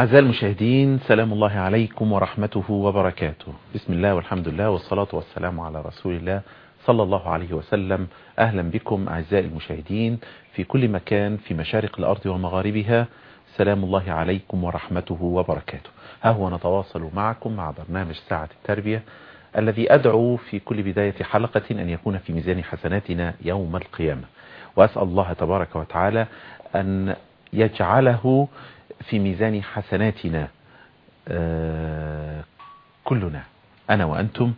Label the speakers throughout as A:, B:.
A: أعزائي المشاهدين سلام الله عليكم ورحمته وبركاته. بسم الله والحمد لله والصلاة والسلام على رسول الله صلى الله عليه وسلم. أهلا بكم أعزائي المشاهدين في كل مكان في مشارق الأرض ومغاربها. سلام الله عليكم ورحمته وبركاته. ها هو نتواصل معكم مع برنامج ساعة التربية الذي أدعو في كل بداية حلقة أن يكون في ميزان حسناتنا يوم القيامة. وأسأل الله تبارك وتعالى أن يجعله في ميزان حسناتنا كلنا أنا وأنتم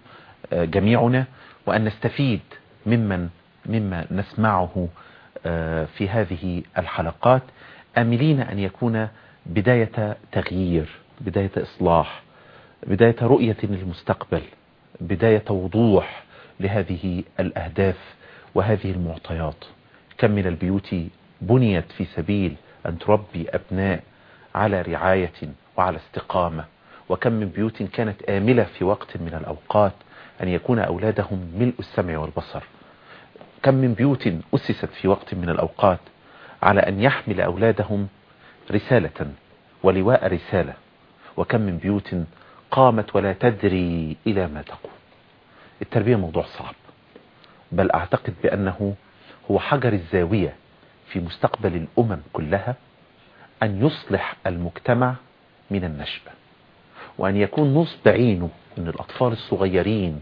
A: جميعنا وأن نستفيد ممن مما نسمعه في هذه الحلقات آملين أن يكون بداية تغيير بداية إصلاح بداية رؤية للمستقبل بداية وضوح لهذه الأهداف وهذه المعطيات. كم من البيوت بنيت في سبيل أن تربي أبناء على رعاية وعلى استقامة. وكم من بيوت كانت آملة في وقت من الأوقات أن يكون أولادهم ملء السمع والبصر. كم من بيوت أسست في وقت من الأوقات على أن يحمل أولادهم رسالة ولواء رسالة. وكم من بيوت قامت ولا تدري إلى ما تقوم. التربية موضوع صعب. بل أعتقد بأنه هو حجر الزاوية في مستقبل الأمم كلها أن يصلح المجتمع من النشأة وأن يكون نصب عينه أن الأطفال الصغيرين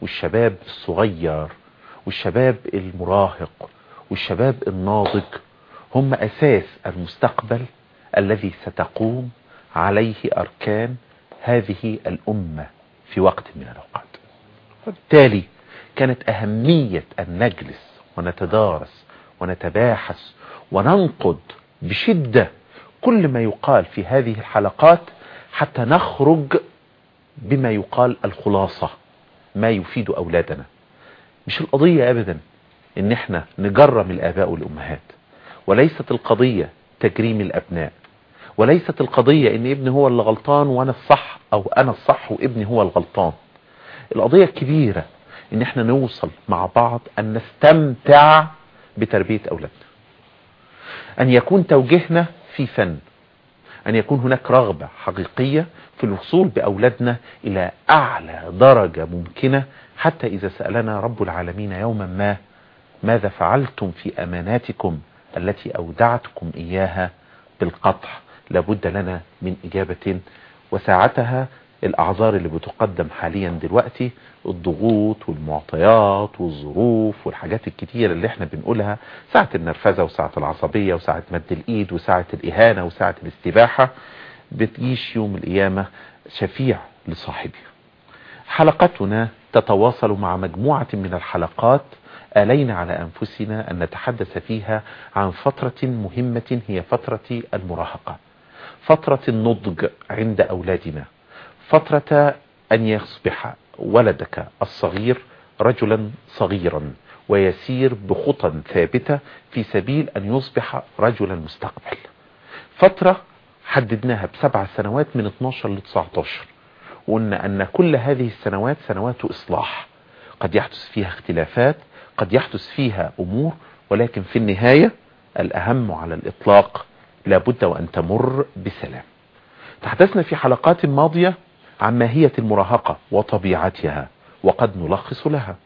A: والشباب الصغير والشباب المراهق والشباب الناضج هم أساس المستقبل الذي ستقوم عليه أركان هذه الأمة في وقت من الأوقات. وبالتالي كانت أهمية أن نجلس ونتدارس ونتباحث وننقد بشدة كل ما يقال في هذه الحلقات حتى نخرج بما يقال الخلاصة ما يفيد أولادنا. مش القضية أبدا إن إحنا نجرم الآباء والأمهات. وليست القضية تجريم الأبناء. وليست القضية إن ابني هو اللي غلطان وأنا الصح أو أنا الصح وابني هو الغلطان. القضية الكبيرة إن إحنا نوصل مع بعض أن نستمتع بتربية أولادنا. أن يكون توجيهنا في فن أن يكون هناك رغبة حقيقية في الوصول بأولادنا إلى أعلى درجة ممكنة. حتى إذا سألنا رب العالمين يوما ما ماذا فعلتم في أماناتكم التي أودعتكم إياها بالقطع؟ لابد لنا من إجابة وساعتها الأعذار اللي بتقدم حاليا دلوقتي الضغوط والمعطيات والظروف والحاجات الكتيرة اللي إحنا بنقولها ساعة النرفزة وساعة العصبية وساعة مد الإيد وساعة الإهانة وساعة الاستباحة بتجيش يوم القيامة شفيع لصاحبها. حلقتنا تتواصل مع مجموعة من الحلقات آلينا على أنفسنا أن نتحدث فيها عن فترة مهمة هي فترة المراهقة فترة النضج عند أولادنا. فترة أن يصبح ولدك الصغير رجلا صغيرا ويسير بخطى ثابتة في سبيل أن يصبح رجلا مستقبل. فترة حددناها بسبع سنوات من 12 ل 19 وقلنا أن كل هذه السنوات سنوات إصلاح. قد يحدث فيها اختلافات قد يحدث فيها أمور ولكن في النهاية الأهم على الإطلاق لابد وأن تمر بسلام. تحدثنا في حلقات ماضية عن ماهية المراهقة وطبيعتها وقد نلخص لها.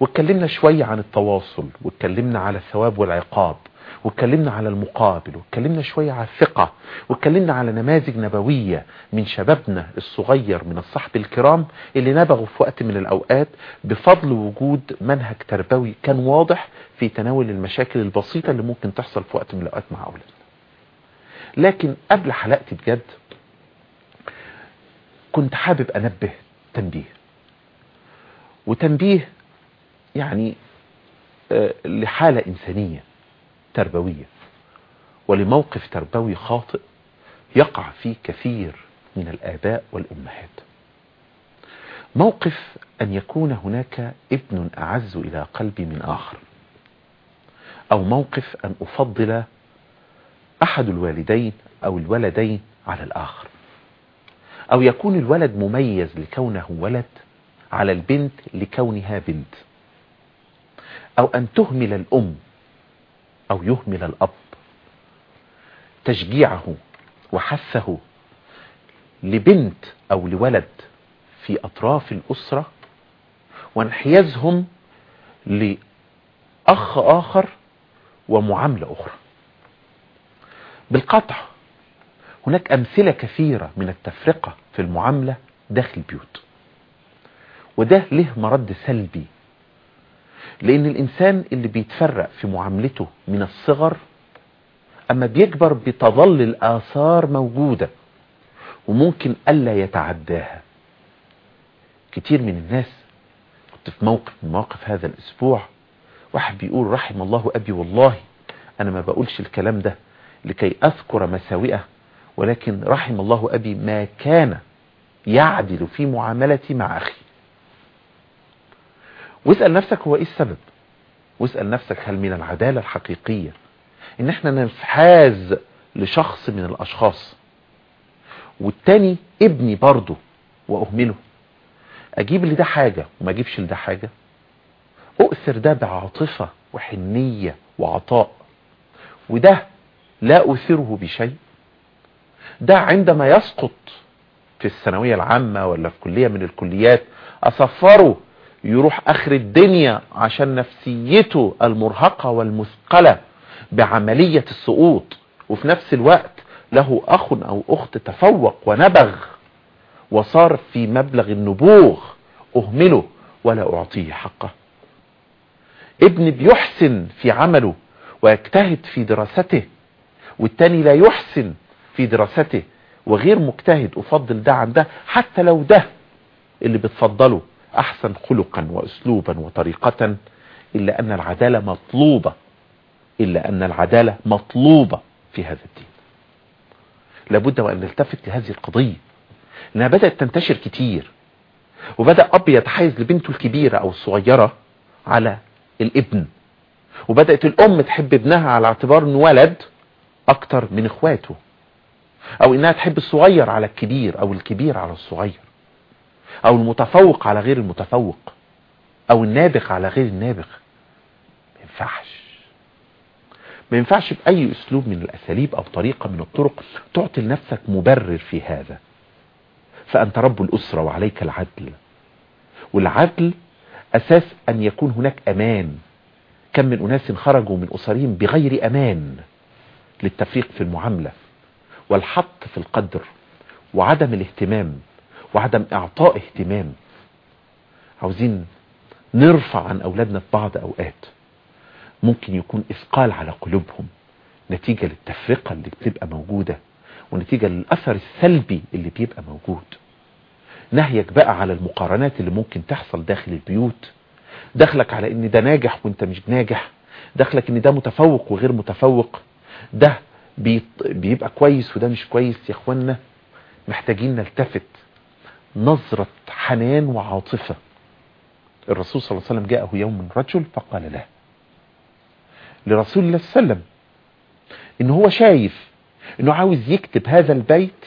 A: واتكلمنا شوية عن التواصل واتكلمنا على الثواب والعقاب واتكلمنا على المقابل واتكلمنا شوية على الثقة واتكلمنا على نماذج نبوية من شبابنا الصغير من الصحب الكرام اللي نبغوا في وقت من الأوقات بفضل وجود منهج تربوي كان واضح في تناول المشاكل البسيطة اللي ممكن تحصل في وقت من الأوقات مع أولادنا. لكن قبل حلقتي بجد كنت حابب أنبه تنبيه. وتنبيه يعني لحالة إنسانية تربوية ولموقف تربوي خاطئ يقع فيه كثير من الآباء والأمهات. موقف أن يكون هناك ابن أعز إلى قلبي من آخر أو موقف أن أفضل أحد الوالدين أو الولدين على الآخر. أو يكون الولد مميز لكونه ولد على البنت لكونها بنت. أو أن تهمل الأم أو يهمل الأب. تشجيعه وحثه لبنت أو لولد في أطراف الأسرة وانحيازهم لأخ آخر ومعاملة أخرى. بالقطع هناك أمثلة كثيرة من التفرقة في المعاملة داخل البيوت. وده له مرد سلبي لأن الإنسان اللي بيتفرق في معاملته من الصغر أما بيكبر بتظل الآثار موجودة وممكن ألا يتعداها. كتير من الناس كنت في موقف من مواقف هذا الأسبوع واحد بيقول رحم الله أبي والله أنا ما بقولش الكلام ده لكي أذكر مساوئه. ولكن رحم الله أبي ما كان يعدل في معاملتي مع أخي. واسأل نفسك هو إيه السبب. واسأل نفسك هل من العدالة الحقيقية إن إحنا ننحاز لشخص من الأشخاص. والتاني ابني برضه وأهمله. أجيب لده حاجة وما أجيبش لده حاجة. أؤثر ده بعاطفة وحنية وعطاء. وده لا أثره بشيء. ده عندما يسقط في الثانوية العامة ولا في كلية من الكليات اصفره يروح آخر الدنيا عشان نفسيته المرهقة والمثقلة بعملية السقوط وفي نفس الوقت له أخ أو أخت تفوق ونبغ وصار في مبلغ النبوغ أهمله ولا أعطيه حقه. ابن بيحسن في عمله ويجتهد في دراسته والتاني لا يحسن في دراسته وغير مجتهد أفضل ده عن ده حتى لو ده اللي بتفضله أحسن خلقا واسلوبا وطريقة إلا أن العدالة مطلوبة إلا أن العدالة مطلوبة في هذا الدين. لابد وأن نلتفت لهذه القضية. إنها بدأت تنتشر كتير وبدأ أب يتحيز لبنته الكبيرة أو الصغيرة على الابن وبدأت الأم تحب ابنها على اعتبار إنه ولد أكتر من إخواته. أو إنها تحب الصغير على الكبير أو الكبير على الصغير أو المتفوق على غير المتفوق أو النابغ على غير النابغ. ما ينفعش. ما ينفعش بأي أسلوب من الأساليب أو طريقة من الطرق تعطي لنفسك مبرر في هذا. فأنت رب الأسرة وعليك العدل. والعدل أساس أن يكون هناك أمان. كم من أناس خرجوا من أسرهم بغير أمان للتفريق في المعاملة. والحط في القدر وعدم الاهتمام وعدم إعطاء اهتمام. عاوزين نرفع عن أولادنا في بعض أوقات. ممكن يكون إثقال على قلوبهم نتيجة للتفرقة اللي بتبقى موجودة ونتيجة للأثر السلبي اللي بيبقى موجود. نهيك بقى على المقارنات اللي ممكن تحصل داخل البيوت. دخلك على إن ده ناجح وإنت مش ناجح. دخلك إن ده متفوق وغير متفوق. ده بيبقى كويس وده مش كويس يا اخوانا محتاجين نلتفت نظرة حنان وعاطفة. الرسول صلى الله عليه وسلم جاءه يوم رجل فقال له لرسول الله صلى الله عليه وسلم ان هو شايف إنه عاوز يكتب هذا البيت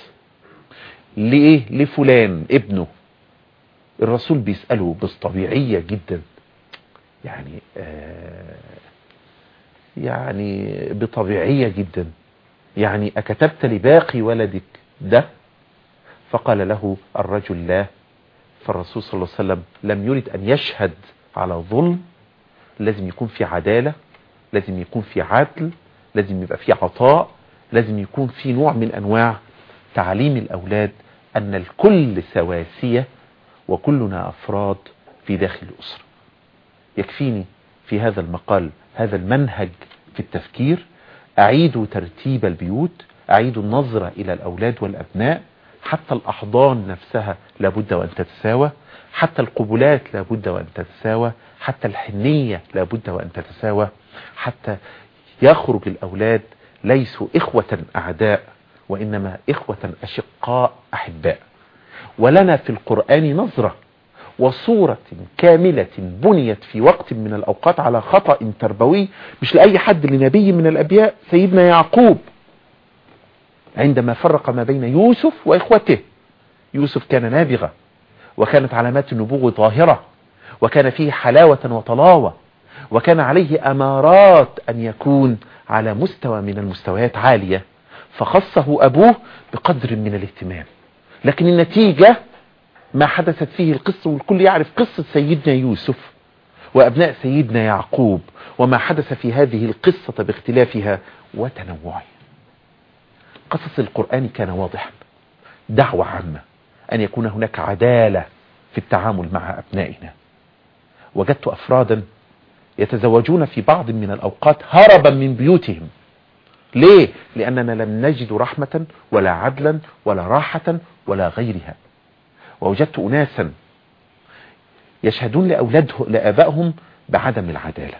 A: لإيه؟ لفلان ابنه. الرسول بيسأله بطبيعية جدا يعني آه يعني بطبيعية جدا. يعني أكتبت لباقي ولدك ده؟ فقال له الرجل لا. فالرسول صلى الله عليه وسلم لم يرد أن يشهد على ظلم. لازم يكون في عدالة لازم يكون في عدل لازم يبقى في عطاء لازم يكون في نوع من أنواع تعليم الأولاد أن الكل سواسية وكلنا أفراد في داخل الأسرة. يكفيني في هذا المقال هذا المنهج في التفكير؟ أعيدوا ترتيب البيوت أعيدوا النظرة إلى الأولاد والأبناء حتى الأحضان نفسها لابد وأن تتساوى حتى القبلات لابد وأن تتساوى حتى الحنية لابد وأن تتساوى حتى يخرج الأولاد ليسوا إخوة أعداء وإنما إخوة أشقاء أحباء. ولنا في القرآن نظرة وصورة كاملة بنيت في وقت من الأوقات على خطأ تربوي مش لأي حد لنبي من الأبياء سيدنا يعقوب. عندما فرق ما بين يوسف وإخوته. يوسف كان نابغة وكانت علامات النبوغ ظاهرة وكان فيه حلاوة وطلاوة وكان عليه أمارات أن يكون على مستوى من المستويات عالية فخصه أبوه بقدر من الاهتمام. لكن النتيجة ما حدثت فيه القصة والكل يعرف قصة سيدنا يوسف وأبناء سيدنا يعقوب وما حدث في هذه القصة باختلافها وتنوعها قصص القرآن كان واضحا. دعوة عامة أن يكون هناك عدالة في التعامل مع أبنائنا. وجدت أفرادا يتزوجون في بعض من الأوقات هربا من بيوتهم. ليه؟ لأننا لم نجد رحمة ولا عدلا ولا راحة ولا غيرها. ووجدت أناسا يشهدون لأولاده لآبائهم بعدم العدالة.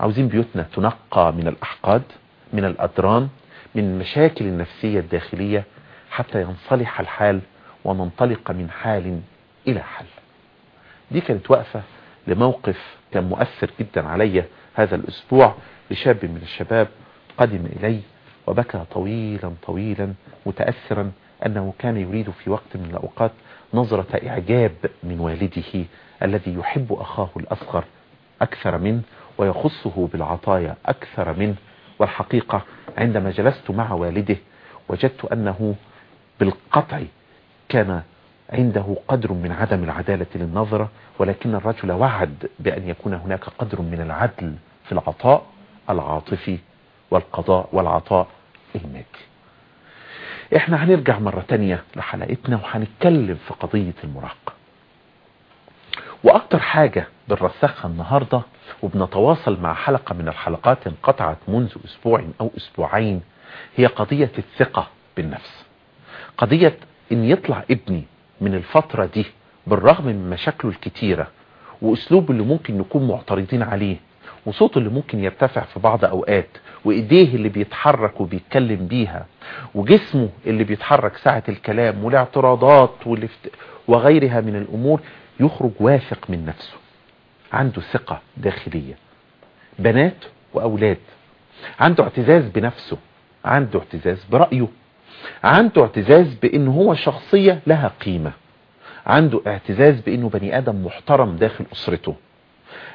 A: عاوزين بيوتنا تنقى من الأحقاد من الأدران من المشاكل النفسية الداخلية حتى ينصلح الحال وننطلق من حال إلى حل دي كانت وقفة لموقف كان مؤثر جدا علي هذا الأسبوع لشاب من الشباب قدم إلي وبكى طويلا طويلا متأثرا أنه كان يريد في وقت من الأوقات نظرة إعجاب من والده الذي يحب أخاه الأصغر أكثر منه ويخصه بالعطايا أكثر منه. والحقيقة عندما جلست مع والده وجدت أنه بالقطع كان عنده قدر من عدم العدالة للنظرة ولكن الرجل وعد بأن يكون هناك قدر من العدل في العطاء العاطفي والقضاء والعطاء المادي إحنا هنرجع مرة تانية لحلقتنا وهنتكلم في قضية المراهقة. وأكتر حاجة بنرسخها النهاردة وبنتواصل مع حلقة من الحلقات انقطعت منذ أسبوع أو أسبوعين هي قضية الثقة بالنفس. قضية إن يطلع ابني من الفترة دي بالرغم من مشاكله الكتيرة واسلوبه اللي ممكن نكون معترضين عليه وصوته اللي ممكن يرتفع في بعض أوقات وإيديه اللي بيتحرك وبيتكلم بيها وجسمه اللي بيتحرك ساعة الكلام والاعتراضات وغيرها من الأمور يخرج واثق من نفسه. عنده ثقة داخلية. بنات وأولاد. عنده اعتزاز بنفسه. عنده اعتزاز برأيه. عنده اعتزاز بإن هو شخصية لها قيمة. عنده اعتزاز بإنه بني آدم محترم داخل أسرته.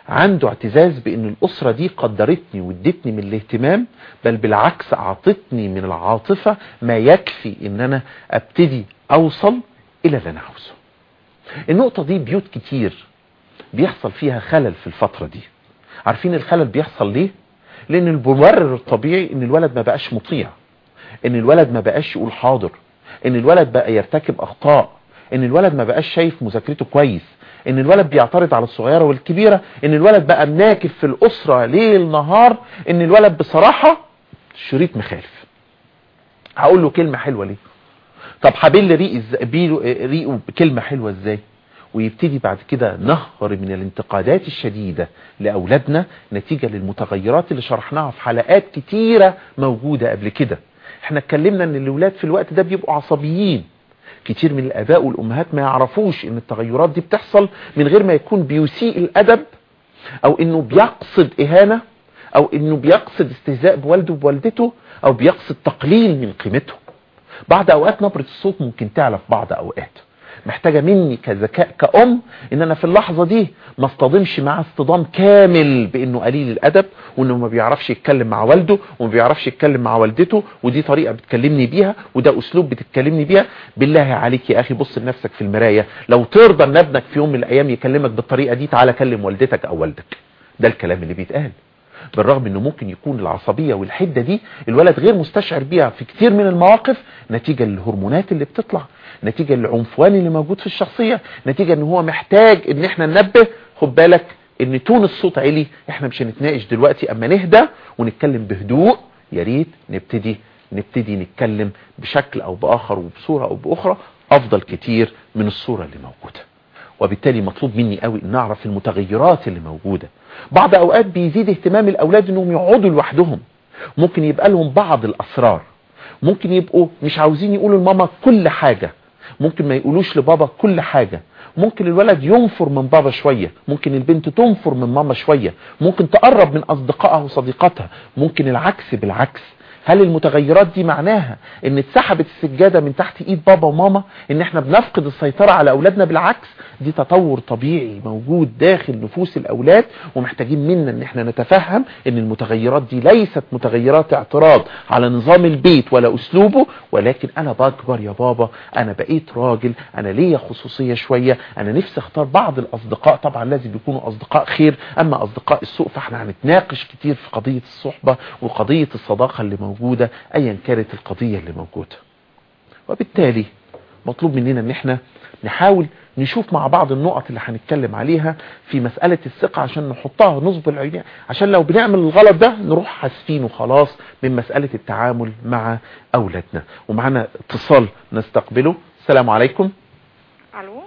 A: عنده اعتزاز بإن الأسرة دي قدرتني وادتني من الاهتمام بل بالعكس أعطتني من العاطفة ما يكفي إن أنا أبتدي أوصل إلى اللي أنا عاوزه. النقطة دي بيوت كتير بيحصل فيها خلل في الفترة دي. عارفين الخلل بيحصل ليه؟ لأن المبرر الطبيعي إن الولد ما بقاش مطيع إن الولد ما بقاش يقول حاضر إن الولد بقى يرتكب أخطاء إن الولد ما بقاش شايف مذاكرته كويس إن الولد بيعترض على الصغيرة والكبيرة إن الولد بقى مناكف في الأسرة ليل نهار إن الولد بصراحة شريط مخالف. هقول له كلمة حلوة ليه؟ طب إزاي؟ ريقه بكلمة حلوة إزاي؟ ويبتدي بعد كده نهر من الانتقادات الشديدة لأولادنا نتيجة للمتغيرات اللي شرحناها في حلقات كتيرة موجودة قبل كده. إحنا اتكلمنا إن الولاد في الوقت ده بيبقوا عصبيين. كتير من الآباء والأمهات ما يعرفوش إن التغيرات دي بتحصل من غير ما يكون بيسيء الأدب أو إنه بيقصد إهانة أو إنه بيقصد استهزاء بوالده وبوالدته أو بيقصد تقليل من قيمته. بعض أوقات نبرة الصوت ممكن تعلى في بعض أوقات. محتاجة مني كذكاء كأم إن أنا في اللحظة دي ما اصطدمش مع اصطدام كامل بإنه قليل الأدب وإنه ما بيعرفش يتكلم مع والده وما بيعرفش يتكلم مع والدته ودي طريقة بتكلمني بيها وده أسلوب بتتكلمني بيها. بالله عليك يا أخي بص لنفسك في المراية. لو ترضى ان ابنك في يوم من الأيام يكلمك بالطريقة دي تعالى كلم والدتك أو والدك. ده الكلام اللي بيتقال. بالرغم إنه ممكن يكون العصبية والحدة دي الولد غير مستشعر بيها في كتير من المواقف نتيجة للهرمونات اللي بتطلع نتيجة للعنفوان اللي موجود في الشخصية نتيجة إن هو محتاج إن إحنا ننبه خد بالك إن تون الصوت عالي إحنا مش هنتناقش دلوقتي أما نهدى ونتكلم بهدوء يا ريت نبتدي نبتدي نتكلم بشكل أو بآخر وبصورة أو بأخرى أفضل كتير من الصورة اللي موجودة. وبالتالي مطلوب مني قوي إن أعرف المتغيرات اللي موجودة. بعض أوقات بيزيد اهتمام الأولاد إنهم يقعدوا لوحدهم. ممكن يبقى لهم بعض الأسرار. ممكن يبقوا مش عاوزين يقولوا لماما كل حاجة. ممكن ما يقولوش لبابا كل حاجة. ممكن الولد ينفر من بابا شوية. ممكن البنت تنفر من ماما شوية. ممكن تقرب من أصدقائها وصديقاتها. ممكن العكس بالعكس. هل المتغيرات دي معناها إن اتسحبت السجادة من تحت إيد بابا وماما؟ إن إحنا بنفقد السيطرة على أولادنا بالعكس؟ دي تطور طبيعي موجود داخل نفوس الأولاد ومحتاجين منا إن إحنا نتفهم إن المتغيرات دي ليست متغيرات اعتراض على نظام البيت ولا أسلوبه ولكن أنا بكبر يا بابا أنا بقيت راجل أنا ليا خصوصية شوية أنا نفسي أختار بعض الأصدقاء طبعا لازم يكونوا أصدقاء خير أما أصدقاء السوء فإحنا هنتناقش كتير في قضية الصحبة وقضية الصداقة اللي موجودة ايا كانت القضية اللي موجودة. وبالتالي مطلوب مننا إن إحنا نحاول نشوف مع بعض النقط اللي هنتكلم عليها في مسألة الثقة عشان نحطها نصب العينين عشان لو بنعمل الغلط ده نروح حاسفينه خلاص من مسألة التعامل مع أولادنا. ومعنا اتصال نستقبله. السلام عليكم.
B: ألو؟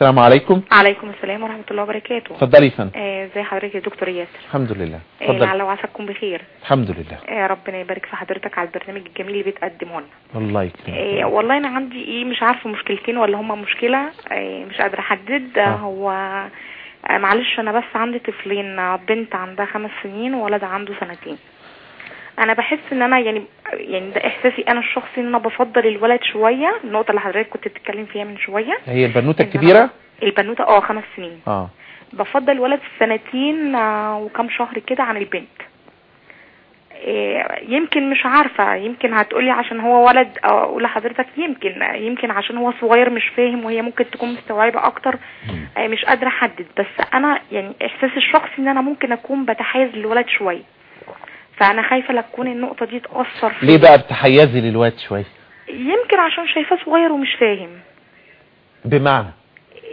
A: السلام عليكم.
B: عليكم السلام ورحمة الله وبركاته.
A: اتفضلي يا فندم.
B: آه، ازي حضرتك يا دكتور ياسر؟
A: الحمد لله.
B: آه،
A: اتفضلي
B: لعل وعسى تكون بخير.
A: الحمد لله.
B: آه، ربنا يبارك في حضرتك على البرنامج الجميل اللي بتقدمه لنا.
A: الله
B: آه،
A: يكرمك
B: والله أنا عندي إيه مش عارفة مشكلتين ولا هما مشكلة. آه، مش قادرة أحدد. آه،
A: آه.
B: هو آه، معلش أنا بس عندي طفلين آه، بنت عندها خمس سنين وولد عنده سنتين. أنا بحس إن أنا يعني يعني ده إحساسي أنا الشخصي إن أنا بفضل الولد شوية النقطة اللي حضرتك كنت بتتكلم فيها من شوية.
A: هي
B: أنا-
A: الكبيرة؟
B: البنوتة آه خمس سنين.
A: آه.
B: بفضل الولد سنتين آه، وكم شهر كده عن البنت. إيه، يمكن مش عارفة يمكن هتقولي عشان هو ولد أقول لحضرتك يمكن يمكن عشان هو صغير مش فاهم وهي ممكن تكون مستوعبة أكتر آه، مش قادرة أحدد. بس أنا يعني إحساسي الشخصي إن أنا ممكن أكون بتحيز للولد شوية. فأنا خايفة لا تكون النقطة دي تأثر
A: ليه. بقى بتحيزي للواد شوية؟
B: يمكن عشان شايفاه صغير ومش فاهم.
A: بمعنى؟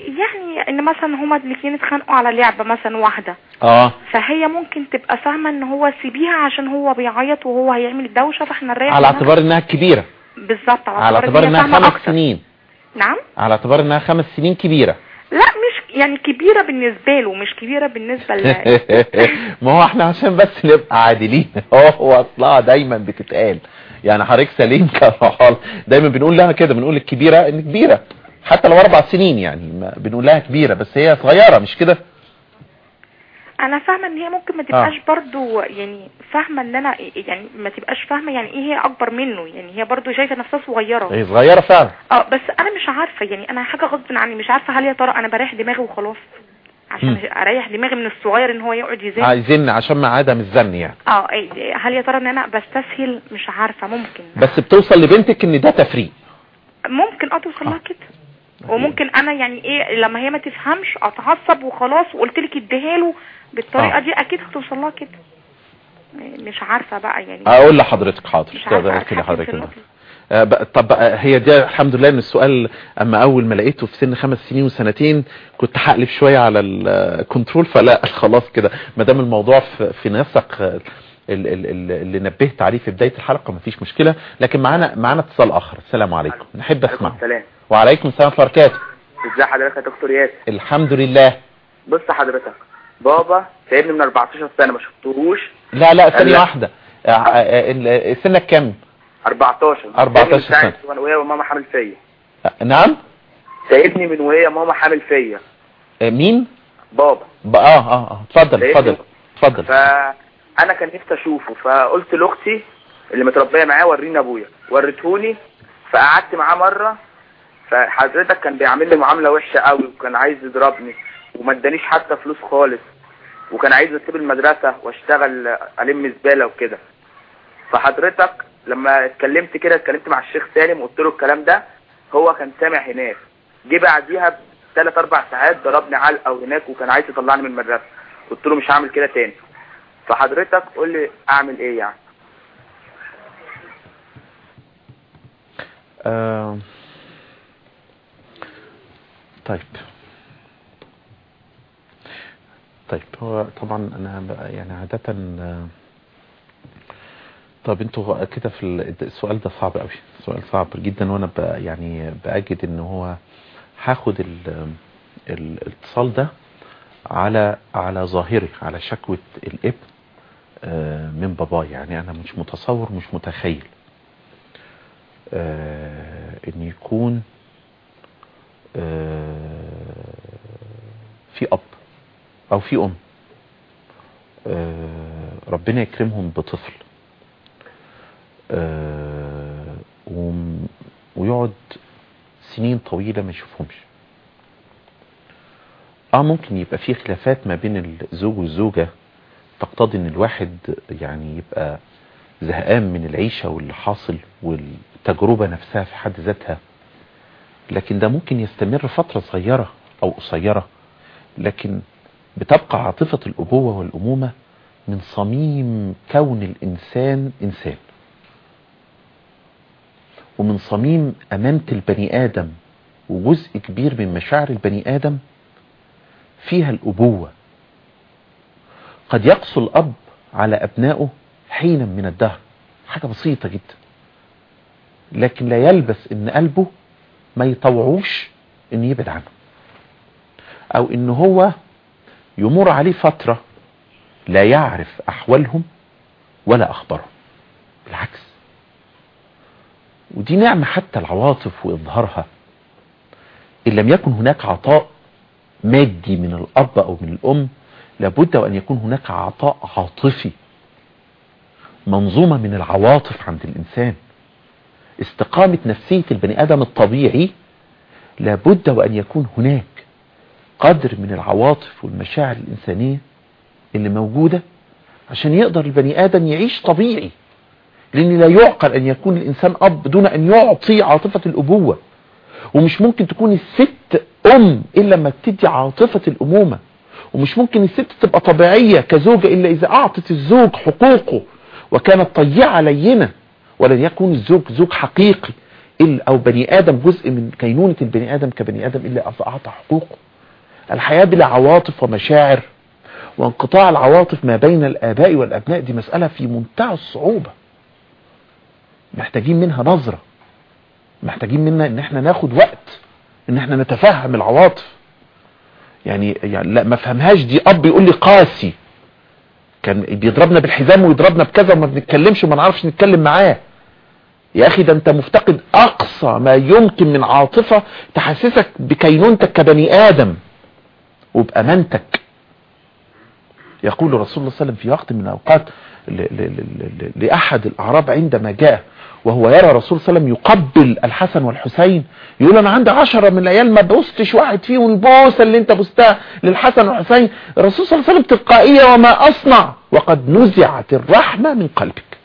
B: يعني إن مثلا هما الاتنين اتخانقوا على لعبة مثلا واحدة.
A: آه.
B: فهي ممكن تبقى فاهمة إن هو سيبيها عشان هو بيعيط وهو هيعمل دوشة فإحنا نريح
A: على. اعتبار إنها كبيرة.
B: بالظبط
A: على اعتبار
B: إنها
A: خمس
B: أكتر.
A: سنين.
B: نعم.
A: على اعتبار إنها خمس سنين كبيرة.
B: لا يعني كبيرة بالنسبة له مش كبيرة بالنسبة ل
A: ما هو إحنا عشان بس نبقى عادلين. هو اصلها دايما بتتقال. يعني حضرتك سليم كرحال دايما بنقول لها كده بنقول الكبيرة إن كبيرة. حتى لو أربع سنين يعني بنقول لها كبيرة بس هي صغيرة مش كده؟
B: أنا فاهمة إن هي ممكن ما تبقاش برضو يعني فاهمة إن أنا يعني ما تبقاش فاهمة يعني إيه هي أكبر منه. يعني هي برضو شايفة نفسها صغيرة.
A: هي صغيرة فعلا.
B: آه بس أنا مش عارفة. يعني أنا حاجة غصب عني. مش عارفة هل يا ترى أنا بريح دماغي وخلاص عشان
A: مم.
B: أريح دماغي من الصغير إن هو يقعد يزن.
A: عايزين عشان مع عدم الزن يعني.
B: آه إيه، هل يا ترى إن أنا بستسهل؟ مش عارفة. ممكن.
A: بس بتوصل لبنتك إن ده تفريق.
B: ممكن آه توصل لها كده. وممكن أنا يعني إيه لما هي ما تفهمش أتعصب وخلاص وقلت لك اديها له بالطريقة
A: آه.
B: دي أكيد هتوصل لها كده. مش عارفة بقى يعني.
A: أقول لحضرتك حاضر.
B: مش عارفة
A: ده
B: أتحكم
A: كده
B: في
A: حضرتك
B: النقطة.
A: آه، بقى- طب بقى هي دي الحمد لله إن السؤال أما أول ما لقيته في سن خمس سنين وسنتين كنت هقلب شوية على الكنترول فلا خلاص كده. ما دام الموضوع في, في نسق آه، ال- ال- ال- اللي نبهت عليه في بداية الحلقة مفيش مشكلة. لكن معانا معانا اتصال آخر. السلام عليكم. نحب اسمع
C: السلام
A: وعليكم السلام ورحمة الله وبركاته.
C: ازي حضرتك يا دكتور ياسر؟
A: الحمد لله.
C: بص حضرتك بابا سايبني من 14 سنة ما شفتهوش.
A: لا لا ثانية
C: لا.
A: واحدة. آه، آه، سنك كام؟
C: 14
A: 14
C: سايبني من ساعة
A: سنة.
C: وأنا وهي وماما حامل فيا.
A: آه، نعم؟
C: سايبني من وهي ماما حامل فيا.
A: مين؟
C: بابا.
A: ب- آه آه آه اتفضل. اتفضل اتفضل.
C: فانا كان نفسي أشوفه فقلت لأختي اللي متربية معاه وريني أبويا. وريتهوني فقعدت معاه مرة فحضرتك كان بيعمل لي معاملة وحشة قوي وكان عايز يضربني. وما ادانيش حتى فلوس خالص. وكان عايز اسيب المدرسة واشتغل ألم زبالة وكده. فحضرتك لما اتكلمت كده اتكلمت مع الشيخ سالم وقلت له الكلام ده هو كان سامع هناك. جه بعديها بثلاث أربع ساعات ضربني علقة هناك وكان عايز يطلعني من المدرسة. قلت له مش هعمل كده تاني. فحضرتك قول لي أعمل إيه يعني؟
A: آه، طيب. طيب هو طبعا أنا يعني عادة آه، طب أنتوا كده في ال- السؤال ده صعب قوي سؤال صعب جدا وأنا يعني باجد إن هو هاخد ال- ال- الاتصال ده على على ظاهره على شكوى الابن آه، من باباه يعني أنا مش متصور مش متخيل آه، إن يكون في أب. أو في أم. آه، ربنا يكرمهم بطفل. آه، ويقعد سنين طويلة ما يشوفهمش. آه ممكن يبقى في خلافات ما بين الزوج والزوجة. تقتضي إن الواحد يعني يبقى زهقان من العيشة واللي حاصل والتجربة نفسها في حد ذاتها. لكن ده ممكن يستمر فترة صغيرة أو قصيرة. لكن بتبقى عاطفة الأبوة والأمومة من صميم كون الإنسان إنسان. ومن صميم أمانة البني آدم وجزء كبير من مشاعر البني آدم فيها الأبوة. قد يقسو الأب على أبنائه حينا من الدهر. حاجة بسيطة جدا. لكن لا يلبس إن قلبه ما يطوعوش ان يبعد عنه. أو إن هو يمر عليه فترة لا يعرف أحوالهم ولا أخبارهم. بالعكس. ودي نعمة حتى العواطف وإظهارها. إن لم يكن هناك عطاء مادي من الأب أو من الأم لابد وأن يكون هناك عطاء عاطفي. منظومة من العواطف عند الإنسان. استقامة نفسية البني آدم الطبيعي لابد وأن يكون هناك قدر من العواطف والمشاعر الإنسانية اللي موجودة عشان يقدر البني آدم يعيش طبيعي. لأن لا يعقل أن يكون الإنسان أب دون أن يعطي عاطفة الأبوة. ومش ممكن تكون الست أم إلا لما تدي عاطفة الأمومة. ومش ممكن الست تبقى طبيعية كزوجة إلا إذا أعطت الزوج حقوقه وكانت طيعة لينة. ولن يكون الزوج زوج حقيقي إلا أو بني آدم جزء من كينونة البني آدم كبني آدم إلا اذا أعطى حقوقه. الحياة بلا عواطف ومشاعر وانقطاع العواطف ما بين الآباء والأبناء دي مسألة في منتهى الصعوبة. محتاجين منها نظرة محتاجين منها إن إحنا ناخد وقت إن إحنا نتفهم العواطف. يعني, يعني لا ما فهمهاش دي أب يقول لي قاسي. كان بيضربنا بالحزام ويضربنا بكذا وما بنتكلمش وما نعرفش نتكلم معاه. يا أخي ده أنت مفتقد أقصى ما يمكن من عاطفة تحسسك بكينونتك كبني آدم. وبأمانتك. يقول رسول الله صلى الله عليه وسلم في وقت من الأوقات لأحد الأعراب عندما جاء وهو يرى رسول صلى الله عليه وسلم يقبل الحسن والحسين يقول أنا عندي عشرة من العيال ما بوستش واحد فيهم البوسة اللي أنت بوستها للحسن والحسين. الرسول صلى الله عليه وسلم تلقائية وما أصنع. وقد نزعت الرحمة من قلبك.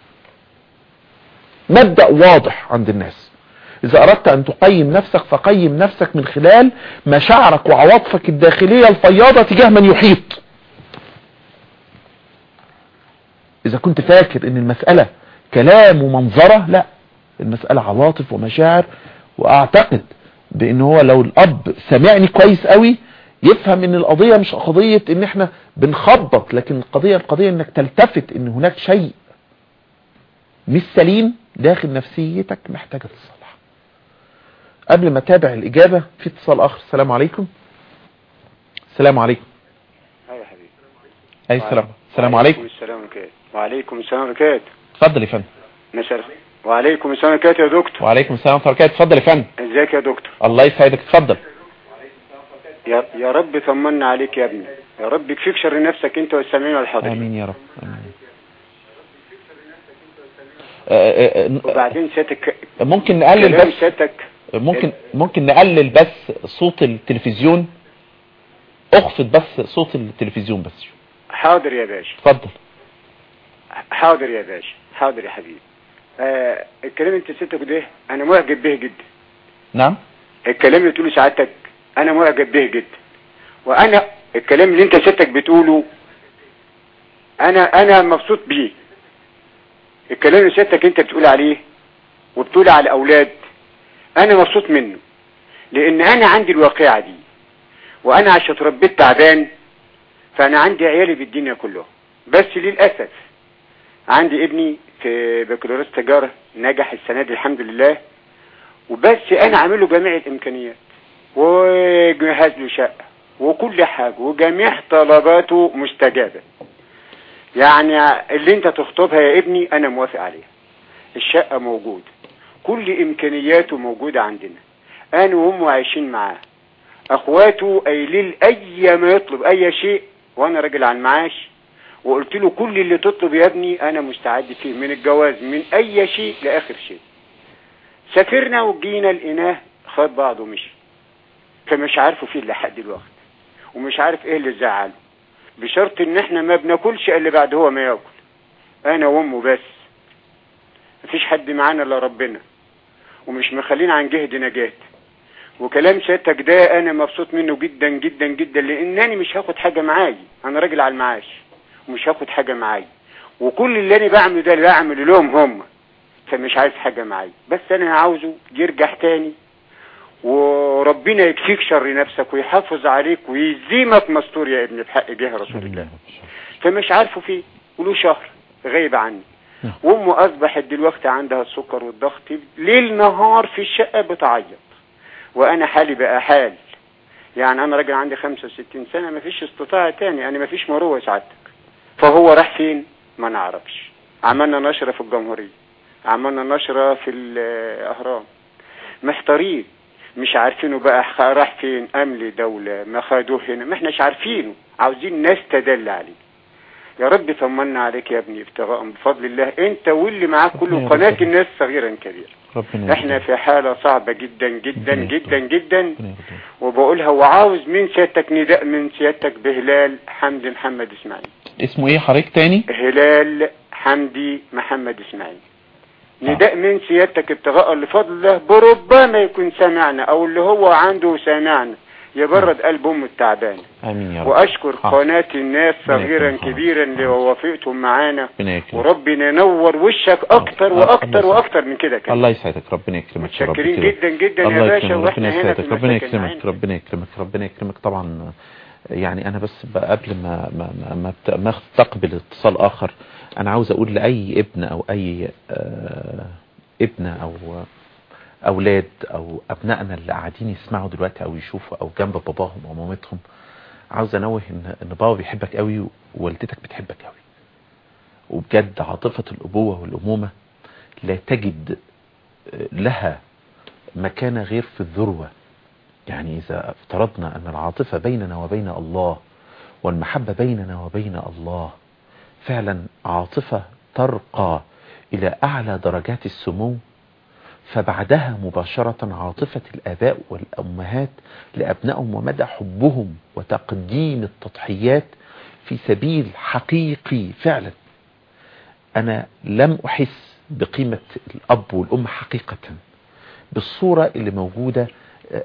A: مبدأ واضح عند الناس. إذا أردت أن تقيم نفسك فقيم نفسك من خلال مشاعرك وعواطفك الداخلية الفياضة تجاه من يحيط. إذا كنت فاكر أن المسألة كلام ومنظرة لا. المسألة عواطف ومشاعر وأعتقد بأن هو لو الأب سمعني كويس قوي يفهم أن القضية مش قضية أن إحنا بنخبط لكن القضية القضية أنك تلتفت أن هناك شيء مش سليم داخل نفسيتك محتاجة تصلح قبل ما أتابع الإجابة في اتصال آخر. السلام عليكم. السلام عليكم.
D: أيوه حبيبي.
A: أي السلام. السلام عليكم.
D: السلام عليكم وعليكم السلام عليكم
A: اتفضل يا فندم.
D: نشر. وعليكم السلام عليكم يا دكتور.
A: وعليكم السلام ورحمة الله وبركاته. اتفضل يا فندم.
D: ازيك يا دكتور؟
A: الله يسعدك. اتفضل.
D: يا يا رب طمنا عليك يا ابني. يا رب يكفيك شر نفسك انت والسامعين والحاضرين
A: آمين يا رب. آمين. آه، آه، آه،
D: وبعدين سيادتك
A: ممكن نقلل بس
D: سيادتك
A: ممكن ممكن نقلل بس صوت التلفزيون. أخفض بس صوت التلفزيون بس.
D: حاضر يا باشا.
A: اتفضل.
D: حاضر يا باشا. حاضر يا حبيبي. آه الكلام انت سيادتك ده أنا معجب به جدا.
A: نعم.
D: الكلام اللي تقوله سعادتك أنا معجب به جدا. وأنا الكلام اللي انت سيادتك بتقوله أنا أنا مبسوط بيه. الكلام اللي سيادتك انت بتقول عليه وبتقول على الأولاد أنا مبسوط منه لأن أنا عندي الواقعة دي وأنا عشان اتربيت تعبان فأنا عندي عيالي في الدنيا كلها. بس للأسف عندي ابني في بكالوريوس تجارة نجح السنة دي الحمد لله وبس أنا عامل له جميع الإمكانيات وجهز له شقة وكل حاجة وجميع طلباته مستجابة. يعني اللي أنت تخطبها يا ابني أنا موافق عليها الشقة موجودة كل امكانياته موجودة عندنا. أنا وامه عايشين معاه. أخواته قايلين أي ما يطلب أي شيء وأنا راجل على المعاش وقلت له كل اللي تطلب يا ابني أنا مستعد فيه من الجواز من أي شيء لآخر شيء. سافرنا وجينا لقيناه خد بعضه ومشي. فمش عارفه فيه لحد دلوقتي ومش عارف إيه اللي زعله. بشرط إن إحنا ما بناكلش إلا بعد هو ما ياكل. أنا وأمه بس. مفيش حد معانا إلا ربنا. ومش مخلين عن جهد نجاة. وكلام سيادتك ده أنا مبسوط منه جدا جدا جدا لأنني مش هاخد حاجة معاي. أنا راجل على المعاش. ومش هاخد حاجة معاي. وكل اللي أنا بعمله ده اللي بعمله لهم هم. فمش عايز حاجة معاي. بس أنا عاوزه يرجع تاني. وربنا يكفيك شر نفسك ويحافظ عليك ويزيمك مستور يا ابني بحق جاه رسول الله. فمش عارفه فيه. وله شهر. غايب عني. وأمه أصبحت دلوقتي عندها السكر والضغط ليل نهار في الشقة بتعيط. وأنا حالي بقى حال. يعني أنا راجل عندي 65 سنة ما فيش استطاعة تاني أنا ما فيش مروة سعادتك فهو راح فين؟ ما نعرفش. عملنا نشرة في الجمهورية. عملنا نشرة في الأهرام. محتارين. مش عارفينه بقى راح فين امن دولة ما خدوه هنا. ما إحناش عارفينه. عاوزين ناس تدل عليه. يا رب طمنا عليك يا ابني ابتغاء بفضل الله انت واللي معاك كله. قناة الناس صغيرا كبيرا
A: إحنا.
D: في حالة صعبة جدا جدا جدا. جدا. وبقولها وعاوز من سيادتك نداء من سيادتك بهلال حمدي محمد إسماعيل
A: اسمه إيه حضرتك تاني
D: هلال حمدي محمد إسماعيل نداء من سيادتك ابتغاء لفضل الله بربما يكون سمعنا أو اللي هو عنده سامعنا يبرد قلب أمه التعبان.
A: آمين يا رب.
D: وأشكر
A: حاضر.
D: قناة الناس صغيرا. كبيرا اللي وافقتم معانا. وربنا ينور وشك أكتر
A: وأكتر.
D: وأكتر من كده كمان.
A: الله يسعدك. ربنا يكرمك يا رب
D: متشكرين
A: كده.
D: جدا جدا يا باشا وإحنا
A: ربنا
D: هنا في
A: ربنا يكرمك. ربنا يكرمك. ربنا يكرمك. طبعا يعني أنا بس قبل ما ما ما, ما, ما أستقبل اتصال آخر أنا عاوز أقول لأي ابن أو أي آه ابنة أو أولاد أو أبنائنا اللي قاعدين يسمعوا دلوقتي أو يشوفوا أو جنب باباهم أو مامتهم عاوز أنوه ان إن بابا بيحبك قوي ووالدتك بتحبك قوي وبجد عاطفة الأبوة والأمومة لا تجد آه، لها مكان غير في الذروة. يعني إذا افترضنا أن العاطفة بيننا وبين الله والمحبة بيننا وبين الله فعلا عاطفة ترقى إلى أعلى درجات السمو فبعدها مباشرة عاطفة الآباء والأمهات لأبنائهم ومدى حبهم وتقديم التضحيات في سبيل حقيقي فعلا. أنا لم أحس بقيمة الأب والأم حقيقة بالصورة اللي موجودة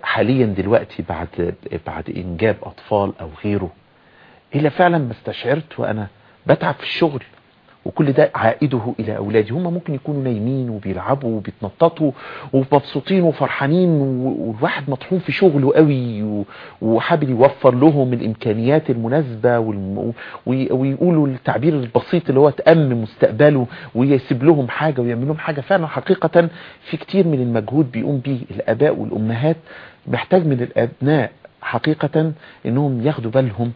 A: حاليا دلوقتي بعد بعد إنجاب أطفال أو غيره. إلا فعلا ما استشعرت وأنا بتعب في الشغل. وكل ده عائده إلى أولادي هم ممكن يكونوا نايمين وبيلعبوا وبيتنططوا ومبسوطين وفرحانين والواحد مطحون في شغله قوي وحابب يوفر لهم الإمكانيات المناسبة ويقولوا التعبير البسيط اللي هو تأمن مستقبله ويسيب لهم حاجة ويعمل لهم حاجة. فعلا حقيقة في كتير من المجهود بيقوم به الآباء والأمهات. محتاج من الأبناء حقيقة إنهم ياخدوا بالهم